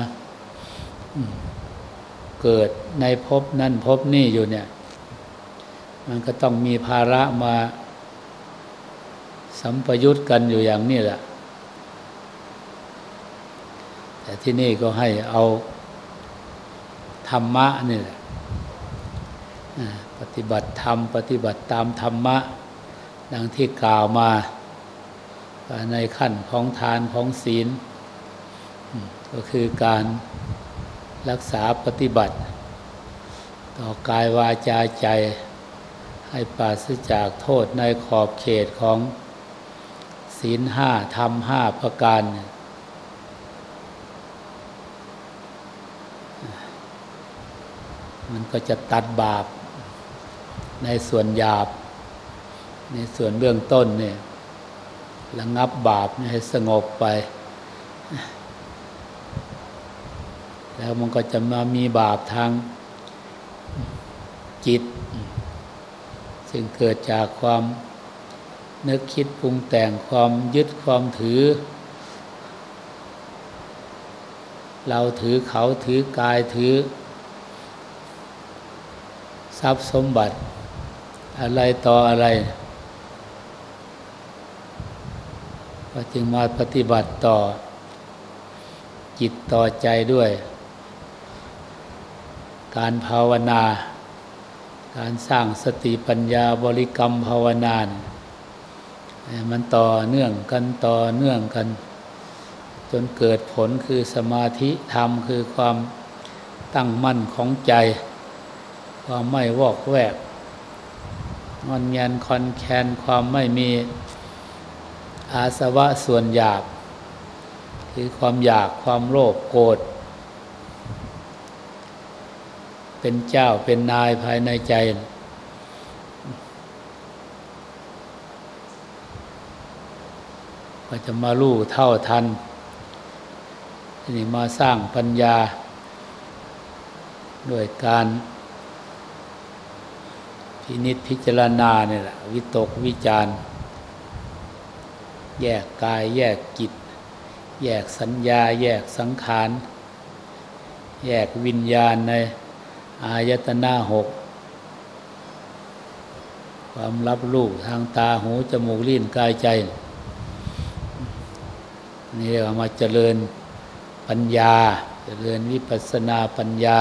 เกิดในภพนั่นภพนี่อยู่เนี่ย มันก็ต้องมีภาระมาสัมปยุตกันอยู่อย่างนี้แหละ แต่ที่นี่ก็ให้เอาธรรมะนี่แหละปฏิบัติธรรม ปฏิบัติตามธรรมะ ดังที่กล่าวมาในขั้นของทานของศีล ก็คือการรักษาปฏิบัติ ต่อกายวาจาใจ ให้ปราศจากโทษในขอบเขตของศีลห้าธรรมห้าประการ มันก็จะตัดบาป ในส่วนหยาบ ในส่วนเบื้องต้นเนี่ยระงับบาปให้สงบไป แล้วมันก็จะมามีบาปทางจิต ซึ่งเกิดจากความนึกคิดปรุงแต่งความยึดความถือ เราถือเขาถือกายถือ ทรัพย์สมบัติ อะไรต่ออะไร ก็จึงมาปฏิบัติต่อ จิตต่อใจด้วย การภาวนา การสร้างสติปัญญาบริกรรมภาวนามันต่อเนื่องกันต่อเนื่องกัน จนเกิดผลคือสมาธิธรรมคือความตั้งมั่นของใจ ความไม่วอกแวกงอนยันคอนแคนความไม่มีอาสวะส่วนอยากคือความอยากความโลภโกรธเป็นเจ้าเป็นนายภายในใจ ก็จะมาลู่เท่าทันทีนี้มาสร้างปัญญา ด้วยการ พินิษพิจารณาเนี่ยแหละวิตกวิจารแยกกายแยกจิต แยกสัญญา แยกสังขาร แยกวิญญาณในอายตนะหกความรับรู้ทางตาหูจมูกลิ้นกายใจ นี่เรียกว่ามาเจริญปัญญา เจริญวิปัสนาปัญญา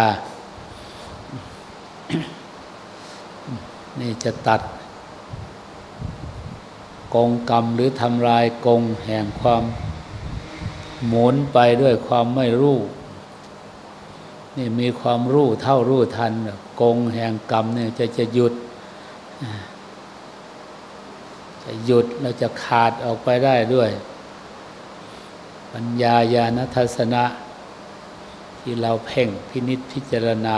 นี่จะตัด กงกรรมหรือทำลายกงแห่งความหมุนไปด้วยความไม่รู้ นี่มีความรู้เท่ารู้ทัน กงแห่งกรรมเนี่ยจะจะหยุด จะหยุดเราจะขาดออกไปได้ด้วย ปัญญาญาณทัศนะ ที่เราเพ่งพินิษพิจารณา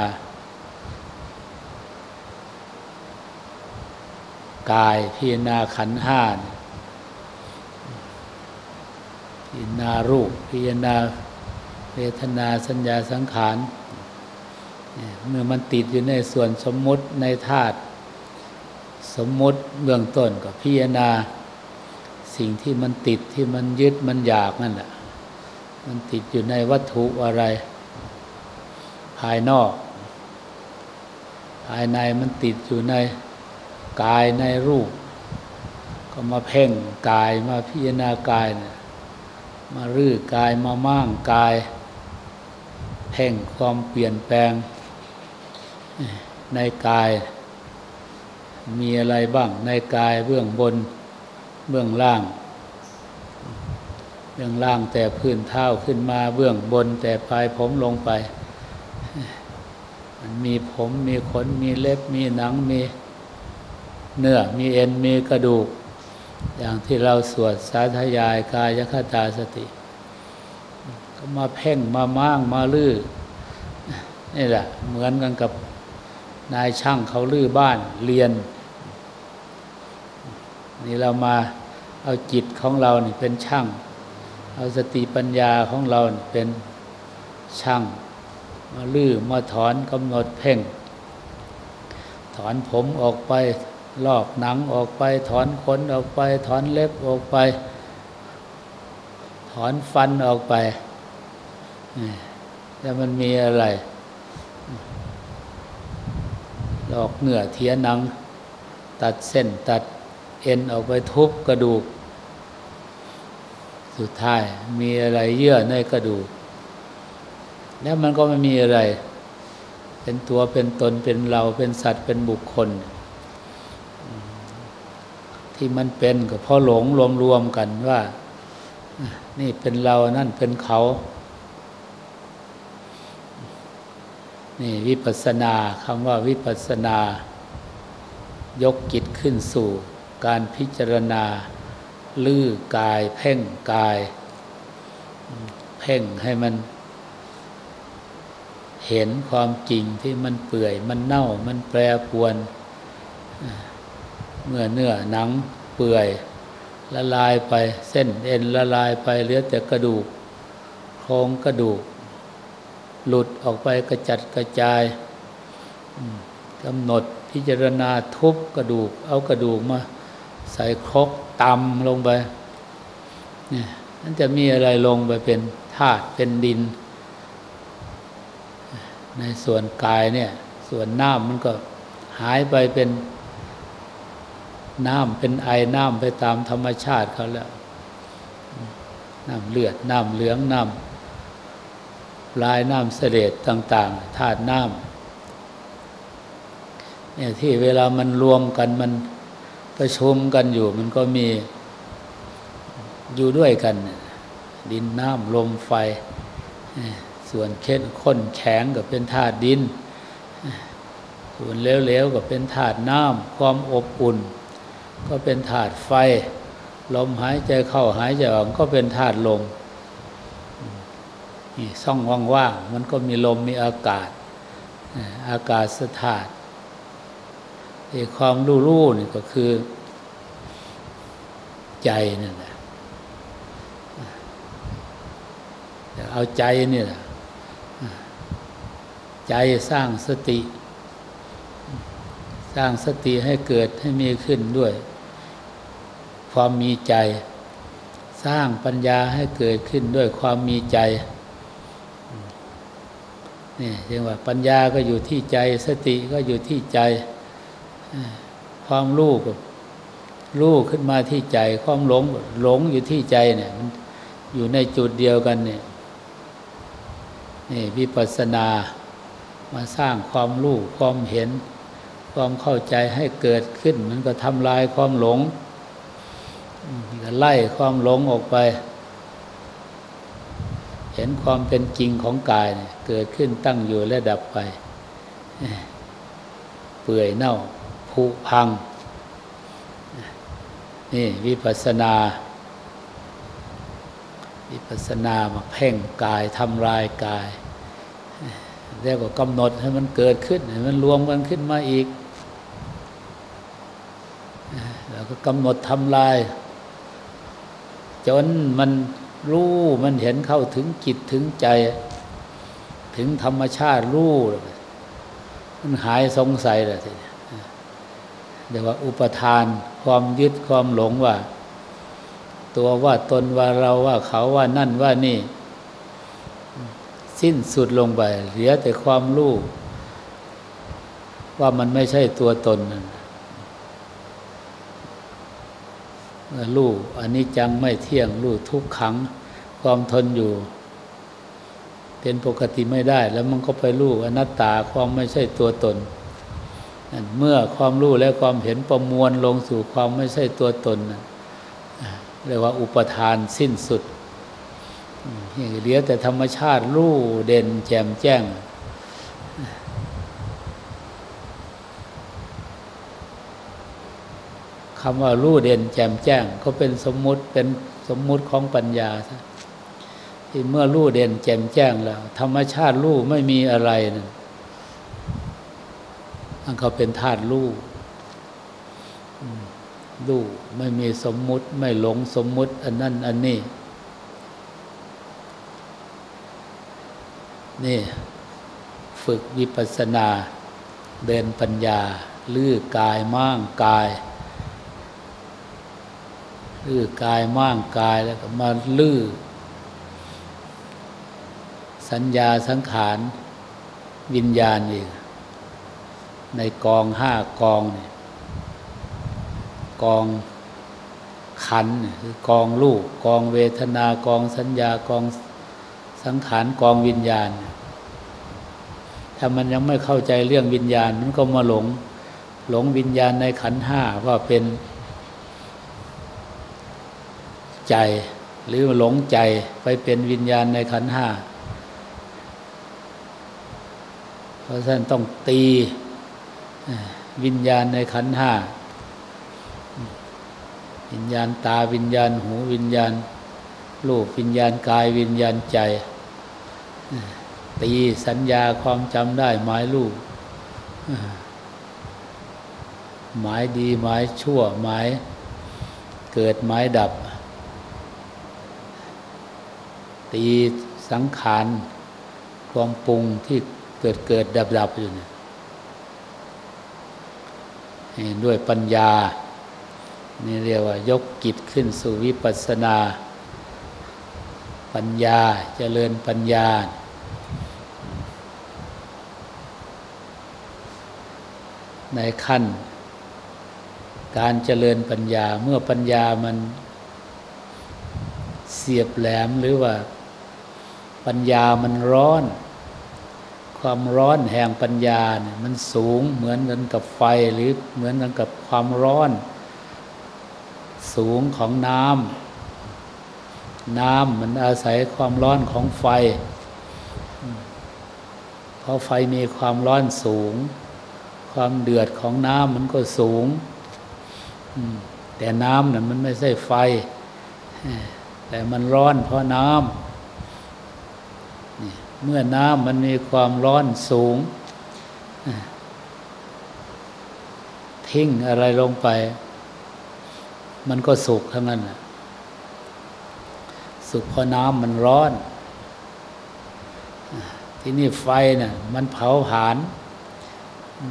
กายพิจารณาขันห้าพิจารณารูปพิจารณาเวทนาสัญญาสังขารเมื่อมันติดอยู่ในส่วนสมมุติในธาตุสมมุติเบื้องต้นก็พิจารณาสิ่งที่มันติดที่มันยึดมันอยากนั่นแหละมันติดอยู่ในวัตถุอะไร ภายนอก ภายในมันติดอยู่ใน กายในรูป ก็มาเพ่งกายมาพิจารณากายนี่ยมารื้อกายมาม่างกาย เพ่งความเปลี่ยนแปลง ในกาย มีอะไรบ้างในกายเบื้องบนเบื้องล่าง เบื้องล่างแต่พื้นเท้าขึ้นมาเบื้องบนแต่ปลายผมลงไป มันมีผมมีขนมีเล็บมีหนังมี เนื้อมีเอ็นมีกระดูก อย่างที่เราสวดสาธยายกายคตาสติ ก็มาเพ่งมาม้างมาลื้อนี่แหละ เหมือนกันกับนายช่างเขาลื้อบ้านเรียน นี่เรามาเอาจิตของเรานี่เป็นช่าง เอาสติปัญญาของเรานี่เป็นช่าง มาลื้อมาถอนกำหนดเพ่ง ถอนผมออกไป ลอกหนังออกไปถอนขนออกไป ถอนเล็บออกไป ถอนฟันออกไปแล้วมันมีอะไรลอกเนื้อเทียหนัง ตัดเส้นตัดเอ็นออกไปทุบกระดูก สุดท้ายมีอะไรเยื่อในกระดูก แล้วมันก็ไม่มีอะไร เป็นตัวเป็นตนเป็นเราเป็นสัตว์เป็นบุคคล ที่มันเป็นก็เพราะหลงรวมๆกันว่า นี่เป็นเรานั่นเป็นเขา นี่วิปัสนาคำว่าวิปัสนา ยกจิตขึ้นสู่ การพิจารณา ลื้อกาย เพ่งกาย เพ่งให้มัน เห็นความจริงที่มันเปื่อยมันเน่ามันแปรปวน เมื่อเนื้อหนังเปื่อยละลายไปเส้นเอ็นละลายไปเหลือแต่กระดูกโครงกระดูก หลุดออกไปกระจัดกระจายกำหนดพิจารณาทุบกระดูก เอากระดูกมา ใส่ครกตำลงไปนี่นั่นจะมีอะไรลงไปเป็นธาตุเป็นดิน ในส่วนกายเนี่ย ส่วนน้ำมันก็หายไปเป็น น้ำเป็นไอน้ำไปตามธรรมชาติเขาแล้ว น้ำเลือด น้ำเหลือง น้ำลายน้ำเสด็จต่าง ๆ ธาตุน้ำเนี่ยที่เวลามันรวมกันมันประชุมกันอยู่ มันก็มีอยู่ด้วยกัน ดินน้ำลมไฟ ส่วนเข้นข้นแข็งก็เป็นธาตุดินส่วนเลวๆก็เป็นธาตุน้ำความอบอุ่น ก็เป็นธาตุไฟ ลมหายใจเข้าหายใจออกก็เป็นธาตุลมนี่ช่องว่างๆมันก็มีลมมีอากาศ อากาศสธาตุที่ความรู้ๆนี่ก็คือ ใจนั่นแหละเอาใจนี่แหละใจสร้างสติ สร้างสติให้เกิดให้มีขึ้นด้วย ความมีใจ สร้างปัญญาให้เกิดขึ้นด้วยความมีใจนี่เรียกว่าปัญญาก็อยู่ที่ใจ สติก็อยู่ที่ใจ ความรู้ก็รู้ขึ้นมาที่ใจ ความหลงหลงอยู่ที่ใจเนี่ยมันอยู่ในจุดเดียวกันเนี่ยนี่วิปัสสนามาสร้างความรู้ความเห็น ความเข้าใจให้เกิดขึ้น มันก็ทำลายความหลง ไล่ความหลงออกไป เห็นความเป็นจริงของกายเกิดขึ้นตั้งอยู่และดับไป เปื่อยเน่าผุพัง นี่วิปัสนา วิปัสนามาเพ่งกายทำลายกายแล้วก็กำหนดให้มันเกิดขึ้นให้มันรวมกันขึ้นมาอีก แล้วก็กำหนดทำลาย จนมันรู้มันเห็นเข้าถึงจิตถึงใจ ถึงธรรมชาติรู้มันหายสงสัยแล้วทีเรียกว่าอุปทานความยึดความหลงว่า ตัวว่าตนว่าเราว่าเขาว่านั่นว่านี่ สิ้นสุดลงไปเหลือแต่ความรู้ว่ามันไม่ใช่ตัวตนนั่น รู้อันนี้จังไม่เที่ยงรู้ทุกขัง ความทนอยู่ เป็นปกติไม่ได้ แล้วมันก็ไปรู้อนัตตาความไม่ใช่ตัวตน เมื่อความรู้และความเห็นประมวลลงสู่ความไม่ใช่ตัวตนเรียกว่าอุปทานสิ้นสุดเหลือแต่ธรรมชาติรู้เด่นแจ่มแจ้ง คำว่ารู้เด่นแจ่มแจ้ง ก็เป็นสมมุติเป็นสมมุติของปัญญาที่เมื่อรู้เด่นแจ่มแจ้งแล้ว ธรรมชาติรู้ไม่มีอะไรนะมันก็เป็นธาตุรู้รู้ไม่มีสมมุติไม่หลงสมมุติ อันนั้นอันนี้ นี่ ฝึกวิปัสสนา เดินปัญญา ลื้อกายม่างกาย ลื้อกายม่างกายแล้วก็มาลื้อสัญญาสังขารวิญญาณอีกในกองห้ากองเนี่ยกองขันคือกองลูกกองเวทนากองสัญญากองสังขารกองวิญญาณ ถ้ามันยังไม่เข้าใจเรื่องวิญญาณ มันก็มาหลงหลงวิญญาณในขันห้าว่าเป็น ใจ หรือหลงใจไปเป็นวิญญาณในขันห้าเพราะฉะนั้นต้องตีวิญญาณในขันห้าวิญญาณตาวิญญาณหูวิญญาณรูปวิญญาณกายวิญญาณใจ ตีสัญญาความจำได้หมายรูปหมายดีหมายชั่วหมายเกิดหมายดับ ตีสังขารความปรุงที่เกิดเกิดดับดับอยู่เนี่ยด้วยปัญญา นี่เรียกว่ายกกิจขึ้นสู่วิปัสสนา ปัญญาจเจริญปัญญา ในขั้น การเจริญปัญญาเมื่อปัญญามันเสียบแหลมหรือว่า ปัญญามันร้อน ความร้อนแห่งปัญญาเนี่ยมันสูงเหมือนกันกับไฟหรือเหมือนกันกับความร้อน สูงของน้ำน้ำมันอาศัยความร้อนของไฟ เพราะไฟมีความร้อนสูง ความเดือดของน้ำมันก็สูง แต่น้ำนั้นมันไม่ใช่ไฟ แต่มันร้อนเพราะน้ำ เมื่อน้ำมันมีความร้อนสูง ทิ้งอะไรลงไป มันก็สุกทั้งนั้นสุกเพราะน้ำมันร้อน ที่นี่ไฟนะ่ะมันเผาผลาญ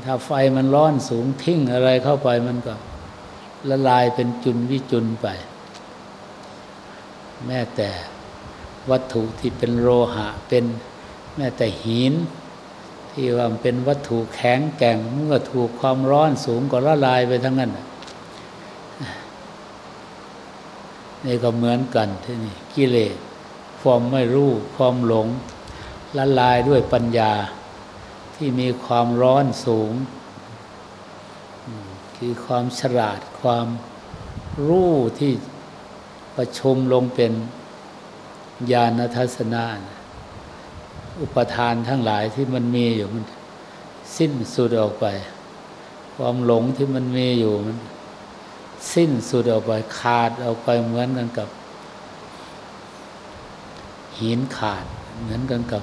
ถ้าไฟมันร้อนสูงทิ้งอะไรเข้าไปมันก็ละลายเป็นจุนวิจุนไป แม้แต่วัตถุที่เป็นโลหะเป็น แม้แต่หิน ที่ว่าเป็นวัตถุแข็งแกร่งเมื่อถูกความร้อนสูงก็ละลายไปทั้งนั้นนี่ก็เหมือนกันที่นี่กิเลสความไม่รู้ความหลงละลายด้วยปัญญา ที่มีความร้อนสูง คือความฉลาดความรู้ที่ประชุมลงเป็นญาณทัศนา อุปทานทั้งหลายที่มันมีอยู่มัน สิ้นสุดออกไป ความหลงที่มันมีอยู่มัน สิ้นสุดออกไปขาดออกไปเหมือนกันกับ หินขาดเหมือนกันกับ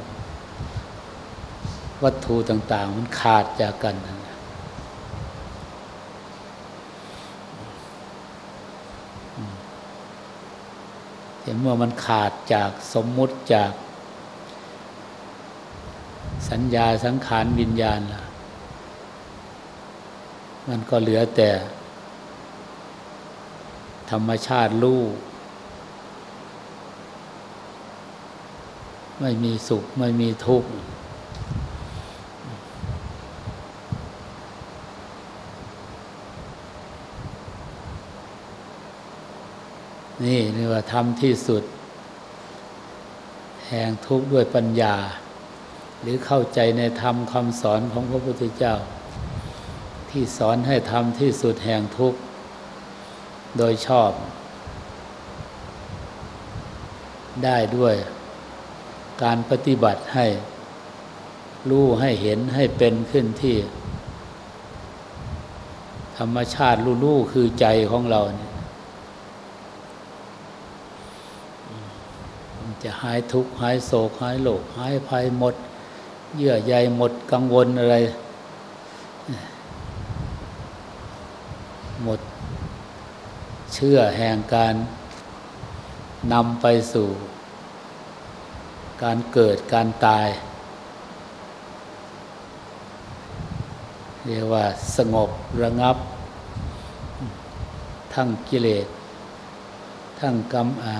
วัตถุต่าง ๆ มันขาดจากกันเห็นว่ามันขาดจากสมมุติจาก สัญญาสังขารวิญญาณล่ะ มันก็เหลือแต่ ธรรมชาติรู้ไม่มีสุขไม่มีทุกข์นี่นี่ว่าทำที่สุด แห่งทุกข์ด้วยปัญญา หรือเข้าใจในธรรมคำสอนของพระพุทธเจ้า ที่สอนให้ทำที่สุดแห่งทุกข์โดยชอบ ได้ด้วยการปฏิบัติให้รู้ให้เห็นให้เป็นขึ้นที่ ธรรมชาติรู้ๆคือใจของเราเนี่ยมันจะหายทุกข์หายโศกหายโลกหายภัยหมด เยื่อใยหมดกังวลอะไร หมดเชื่อแห่งการนำไปสู่ การเกิดการตาย เรียกว่าสงบระงับ ทั้งกิเลส ทั้งกรรมอา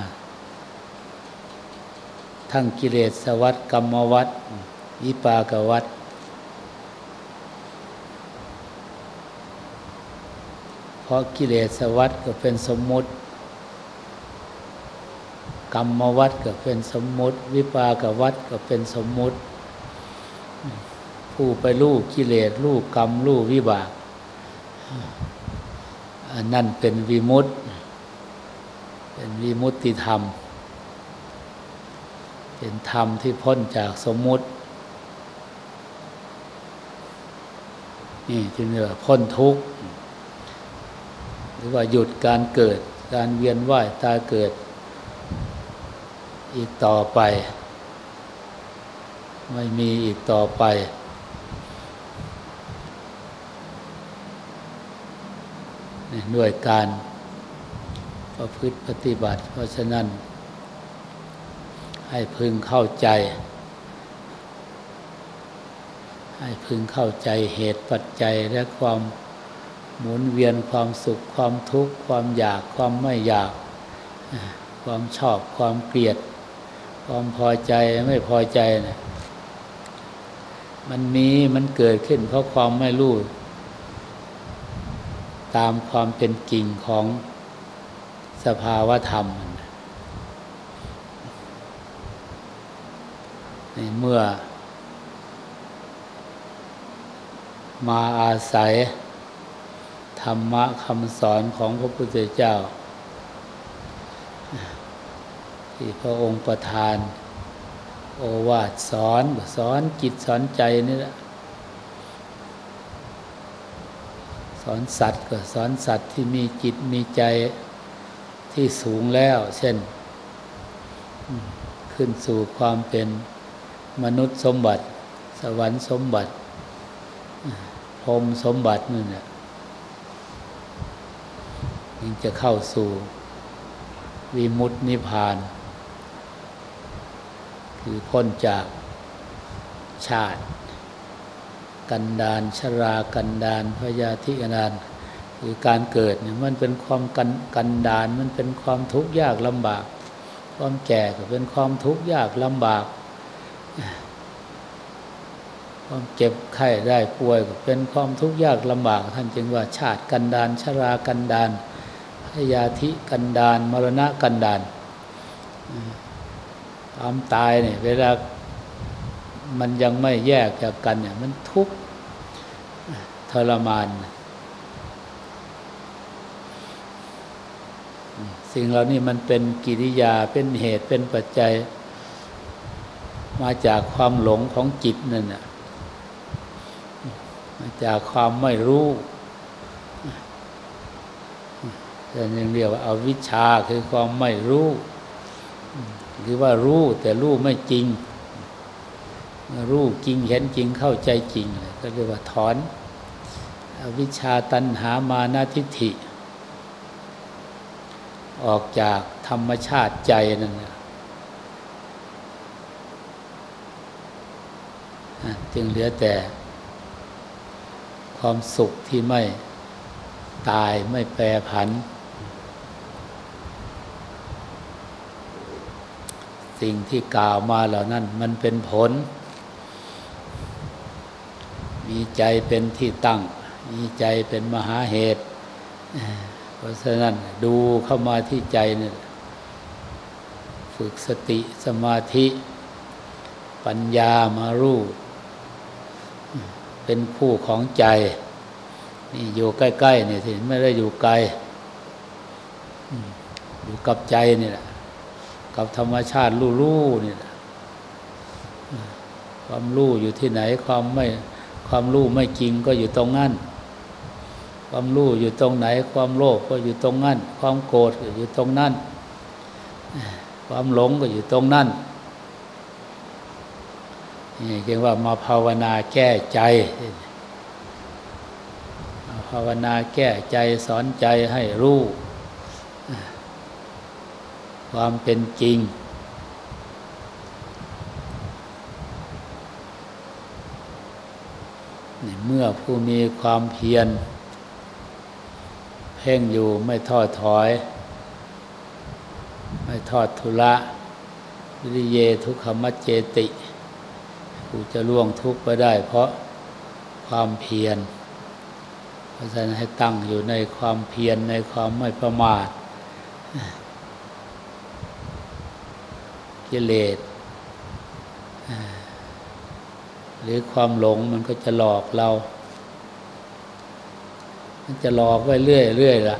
ทั้งกิเลสวัฏกรรมวัฏ วิปากวัฏเพราะกิเลสวัฏก็เป็นสมมุติ กรรมวัฏก็เป็นสมมุติ วิปากวัฏก็เป็นสมมุติ ผู้ไปลูกกิเลสลูกกรรมลูกวิบากอันนั่นเป็นวิมุตติเป็นวิมุตติธรรม เป็นธรรมที่พ้นจากสมมุติ นี่จึงเรียกว่าพ้นทุกข์หรือว่าหยุดการเกิดการเวียนว่ายตายเกิด อีกต่อไป ไม่มีอีกต่อไป ด้วยการประพฤติปฏิบัติ เพราะฉะนั้น ให้พึงเข้าใจ ให้พึงเข้าใจเหตุปัจจัยและความหมุนเวียนความสุขความทุกข์ความอยากความไม่อยาก ความชอบความเกลียด ความพอใจไม่พอใจนะมันมีมันเกิดขึ้นเพราะความไม่รู้ ตามความเป็นจริงของสภาวธรรมเมื่อ มาอาศัย ธรรมะคำสอนของพระพุทธเจ้า ที่พระองค์ประทาน โอวาทสอนสอนจิตสอนใจนี่แหละสอนสัตว์ก็สอนสัตว์ที่มีจิตมีใจที่สูงแล้ว เช่น ขึ้นสู่ความเป็นมนุษย์สมบัติ สวรรค์สมบัติ พรมสมบัตินั่นแหละยังจะเข้าสู่ วิมุตตินิพพาน คือพ้นจากชาติ กันดานชรากันดานพยาธิกันดานคือการเกิดเนี่ยมันเป็นความกันกันดานมันเป็นความทุกข์ยากลำบาก ความแก่ก็เป็นความทุกข์ยากลำบาก ความเจ็บไข้ได้ป่วยก็เป็นความทุกข์ยากลำบากท่านจึงว่าชาติกันดานชรากันดานพยาธิกันดานมรณะกันดานความตายเนี่ยเวลามันยังไม่แยกจากกันเนี่ยมันทุกข์ทรมาน สิ่งเหล่านี้มันเป็นกิริยาเป็นเหตุเป็นปัจจัย มาจากความหลงของจิตนั่นน่ะ จากความไม่รู้แต่ยังเรียกว่าอาวิชชาคือความไม่รู้หรือว่ารู้แต่รู้ไม่จริง รู้จริงเห็นจริงเข้าใจจริง ก็เรียกว่าถอนอวิชชาตันหามานาทิฐิ ออกจากธรรมชาติใจนั่นนะจึงเหลือแต่ ความสุขที่ไม่ตายไม่แปรผัน สิ่งที่กล่าวมาเหล่านั้นมันเป็นผล มีใจเป็นที่ตั้ง มีใจเป็นมหาเหตุ เพราะฉะนั้นดูเข้ามาที่ใจนี่ฝึกสติสมาธิ ปัญญามารู้ เป็นคู่ของใจ นี่อยู่ใกล้ๆเนี่ยสิไม่ได้อยู่ไกลอยู่กับใจนี่แหละ กับธรรมชาติรู้ๆนี่แหละความรู้อยู่ที่ไหนความไม่ความรู้ไม่จริงก็อยู่ตรงนั้นความรู้อยู่ตรงไหน ความโลภก็อยู่ตรงนั้น ความโกรธก็อยู่ตรงนั้น ความหลงก็อยู่ตรงนั้น นี่เรียกว่ามาภาวนาแก้ใจภาวนาแก้ใจสอนใจให้รู้ ความเป็นจริง เมื่อผู้มีความเพียร เพ่งอยู่ไม่ทอดถอย ไม่ทอดทุละวิริเยทุกขมัจเจติ ผู้จะล่วงทุกข์ไปได้ เพราะความเพียร เพราะฉะนั้นให้ตั้งอยู่ในความเพียรในความไม่ประมาท กิเลสหรือความหลงมันก็จะหลอกเรา มันจะหลอกไว้เรื่อยเรื่อยละ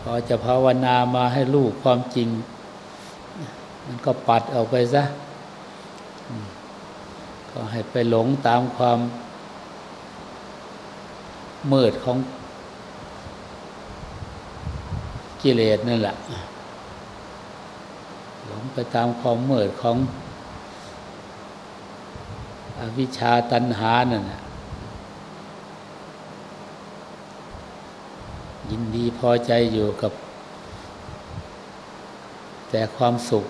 พอจะภาวนามาให้ลูกความจริง มันก็ปัดออกไปซะ ก็ให้ไปหลงตามความมืดของกิเลสนั่นแหละ หลงไปตามความมืดของอวิชชาตันหานั่นแหละยินดีพอใจอยู่กับ แต่ความสุข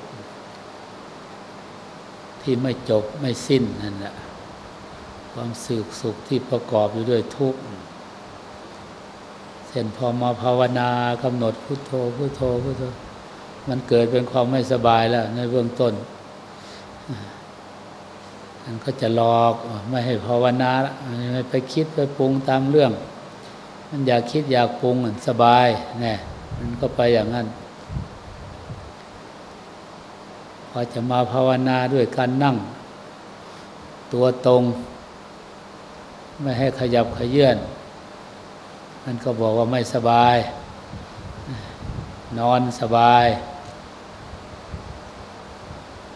ที่ไม่จบไม่สิ้นนั่นแหละความสึกสุขที่ประกอบอยู่ด้วยทุกข์เช่นพอมาภาวนากำหนดพุโทโธพุโทโธพุโทโธมันเกิดเป็นความไม่สบายแล้ว ในเบื้องต้นมันก็จะหลอกไม่ให้ภาวนาไม่ไปคิดไปปรุงตามเรื่อง มันอยากคิดอยากปรุงสบายแน่มันก็ไปอย่างนั้น พอจะมาภาวนาด้วยการนั่ง ตัวตรง ไม่ให้ขยับขยื่นมันก็บอกว่าไม่สบาย นอนสบาย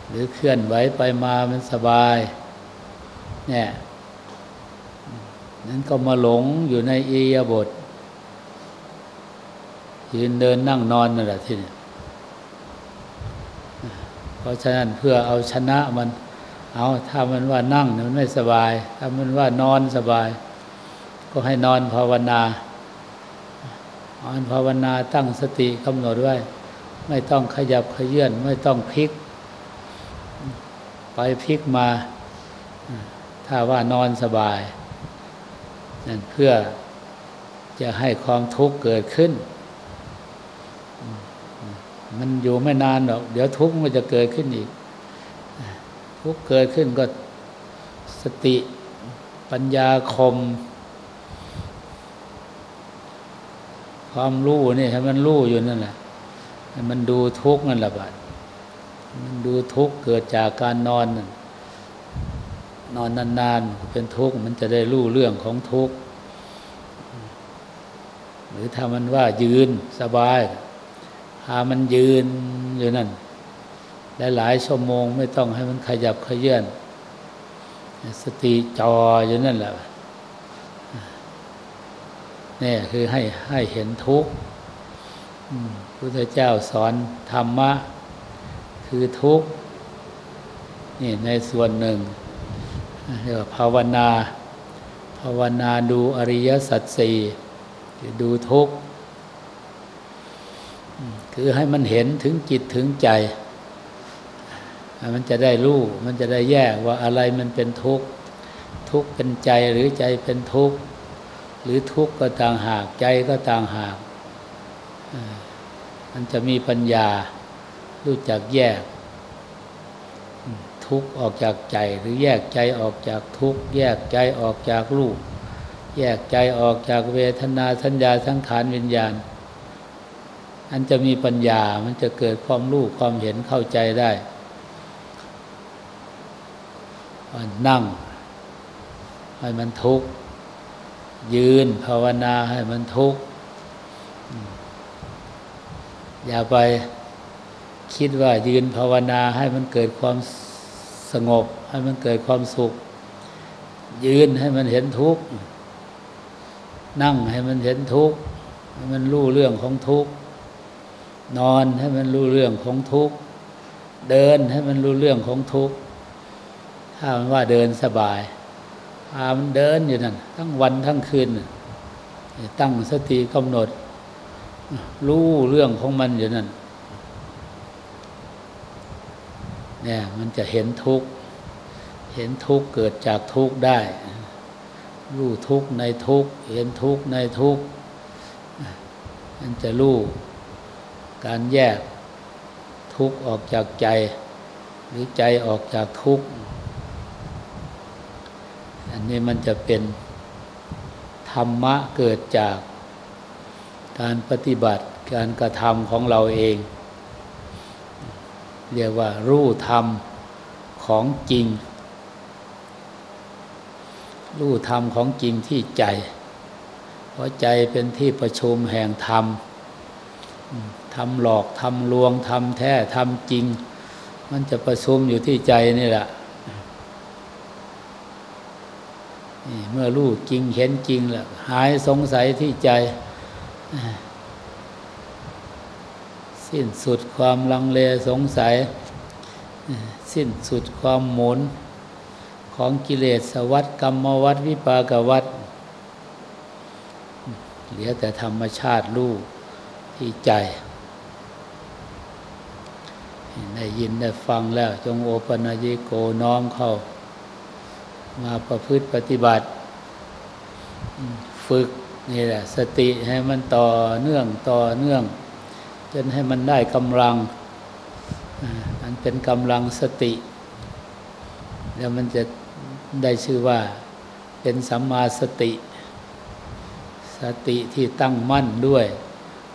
หรือเคลื่อนไหวไปมามันสบายเนี่ยนั้นก็มาหลงอยู่ในอียบทยืนเดินนั่งนอนนั่นแหละที่นี่ เพราะฉะนั้นเพื่อเอาชนะมัน เอาถ้ามันว่านั่งมันไม่สบาย ถ้ามันว่านอนสบาย ก็ให้นอนภาวนานอนภาวนาตั้งสติกำหนดไว้ไม่ต้องขยับขยื่นไม่ต้องพลิก ไปพลิกมา ถ้าว่านอนสบายนั่นเพื่อจะให้ความทุกข์เกิดขึ้น มันอยู่ไม่นานหรอก เดี๋ยวทุกข์มันจะเกิดขึ้นอีก ทุกข์เกิดขึ้นก็สติปัญญาคม ความรู้นี่ให้มันรู้อยู่นั่นแหละให้มันดูทุกข์นั่นแหละบัดมันดูทุกข์เกิดจากการนอน นอนนานๆเป็นทุกข์มันจะได้รู้เรื่องของทุกข์หรือถ้ามันว่ายืนสบายามันยืนอยู่นั่นหลายๆชั่วโมงไม่ต้องให้มันขยับขยื่นสติจออยู่นั่นแหละนี่คือให้ให้เห็นทุกข์พุทธเจ้าสอนธรรมะ คือทุกข์นี่ในส่วนหนึ่งเรียกว่าภาวนา ภาวนาดูอริยสัจสี่ดูทุกข์ คือให้มันเห็นถึงจิตถึงใจ มันจะได้รู้ มันจะได้แยกว่าอะไรมันเป็นทุกข์ ทุกข์เป็นใจหรือใจเป็นทุกข์ หรือทุกข์ก็ต่างหากใจก็ต่างหาก มันจะมีปัญญารู้จักแยก ทุกข์ออกจากใจหรือแยกใจออกจากทุกข์ แยกใจออกจากรูปแยกใจออกจากเวทนาสัญญาสังขารวิญญาณ อันจะมีปัญญามันจะเกิดความรู้ความเห็นเข้าใจได้นั่ง ให้มันทุกข์ ยืนภาวนาให้มันทุกข์ อย่าไปคิดว่ายืนภาวนาให้มันเกิดความสงบ ให้มันเกิดความสุข ยืนให้มันเห็นทุกข์ นั่งให้มันเห็นทุกข์ ให้มันรู้เรื่องของทุกข์ นอนให้มันรู้เรื่องของทุกข์ เดินให้มันรู้เรื่องของทุกข์ ถ้ามันว่าเดินสบายพามันเดินอยู่นั่นทั้งวันทั้งคืนตั้งสติกำหนด รู้เรื่องของมันอยู่นั่นเนี่ยมันจะเห็นทุกข์ เห็นทุกข์เกิดจากทุกข์ได้ รู้ทุกข์ในทุกข์ เห็นทุกข์ในทุกข์ มันจะรู้ การแยกทุกข์ออกจากใจ หรือใจออกจากทุกข์ อันนี้มันจะเป็นธรรมะเกิดจากการปฏิบัติการกระทำของเราเอง เรียกว่ารู้ธรรมของจริง รู้ธรรมของจริงที่ใจ เพราะใจเป็นที่ประชุมแห่งธรรม ทำหลอกทำลวงทำแท้ทำจริง มันจะประชุมอยู่ที่ใจนี่แหละเมื่อรู้จริงเห็นจริงแล้วหายสงสัยที่ใจ สิ้นสุดความลังเลสงสัย สิ้นสุดความหมุนของกิเลสวัฏกรรมวัฏวิปากวัฏเหลือแต่ธรรมชาติรู้ที่ใจ ได้ยินได้ฟังแล้วจงโอปัญญิโกน้อมเข้า มาประพฤติปฏิบัติ ฝึกนี่แหละสติให้มันต่อเนื่องต่อเนื่อง จนให้มันได้กำลังมันเป็นกำลังสติ แล้วมันจะได้ชื่อว่าเป็นสัมมาสติ สติที่ตั้งมั่นด้วย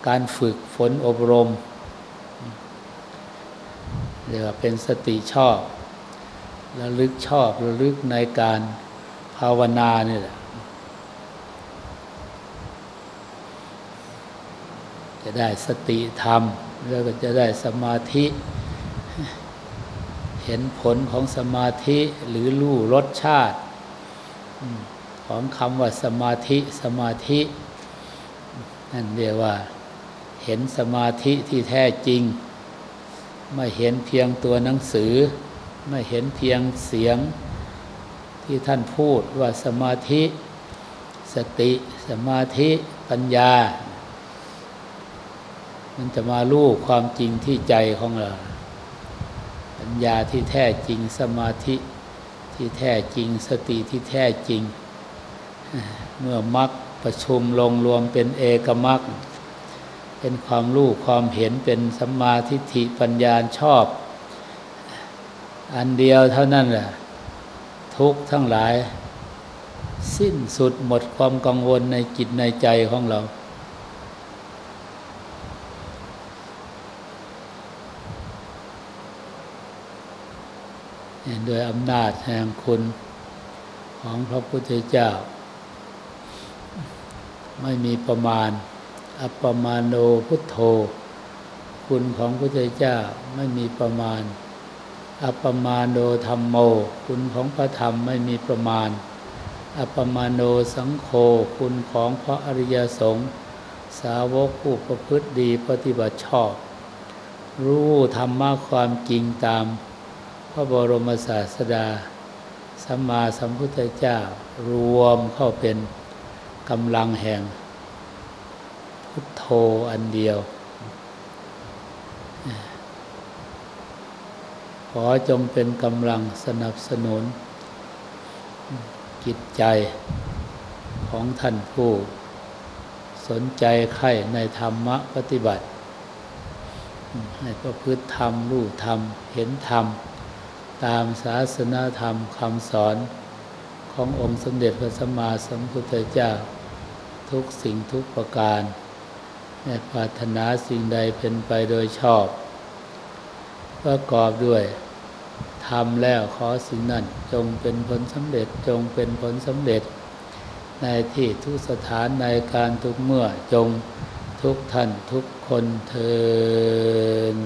การฝึกฝนอบรม เรียกว่าเป็นสติชอบระลึกชอบระลึกในการภาวนาเนี่ยแหละจะได้สติธรรม แล้วก็จะได้สมาธิ เห็นผลของสมาธิหรือรู้รสชาติ ของคำว่าสมาธิสมาธินั่นเรียกว่า เห็นสมาธิที่แท้จริง ไม่เห็นเพียงตัวหนังสือ ไม่เห็นเพียงเสียงที่ท่านพูดว่าสมาธิ สติ สมาธิปัญญา มันจะมาลู่ความจริงที่ใจของเรา ปัญญาที่แท้จริงสมาธิที่แท้จริงสติที่แท้จริง เมื่อมรรคประชุมลงรวมเป็นเอกมรรค เป็นความรู้ความเห็นเป็นสัมมาทิฏฐิปัญญาชอบ อันเดียวเท่านั้นแหละทุกทั้งหลาย สิ้นสุดหมดความกังวลในจิตในใจของเรา โดยอำนาจแห่งคุณของพระพุทธเจ้า ไม่มีประมาณ อัปปมาโนพุทโธ คุณของพระพุทธเจ้าไม่มีประมาณ อัปปมาโนธรรมโม คุณของพระธรรมไม่มีประมาณ อัปปมาโนสังโฆคุณของพระอริยสงฆ์สาวกผู้ประพฤติดีปฏิบัติชอบ รู้ธรรมะความจริงตาม พระบรมศาสดาสัมมาสัมพุทธเจ้ารวมเข้าเป็นกำลังแห่ง พุทโธอันเดียว ขอจงเป็นกำลังสนับสนุน จิตใจของท่านผู้ สนใจใคร่ในธรรมะปฏิบัติ ให้ประพฤติธรรม รู้ธรรม เห็นธรรม ตามศาสนาธรรมคำสอนขององค์สมเด็จพระสัมมาสัมพุทธเจ้า ทุกสิ่งทุกประการ ไม่ปรารถนาสิ่งใดเป็นไปโดยชอบ ประกอบด้วยทำแล้วขอสิ่งนั้น จงเป็นผลสำเร็จจงเป็นผลสำเร็จ ในที่ทุกสถานในการทุกเมื่อจงทุกท่านทุกคนเทิน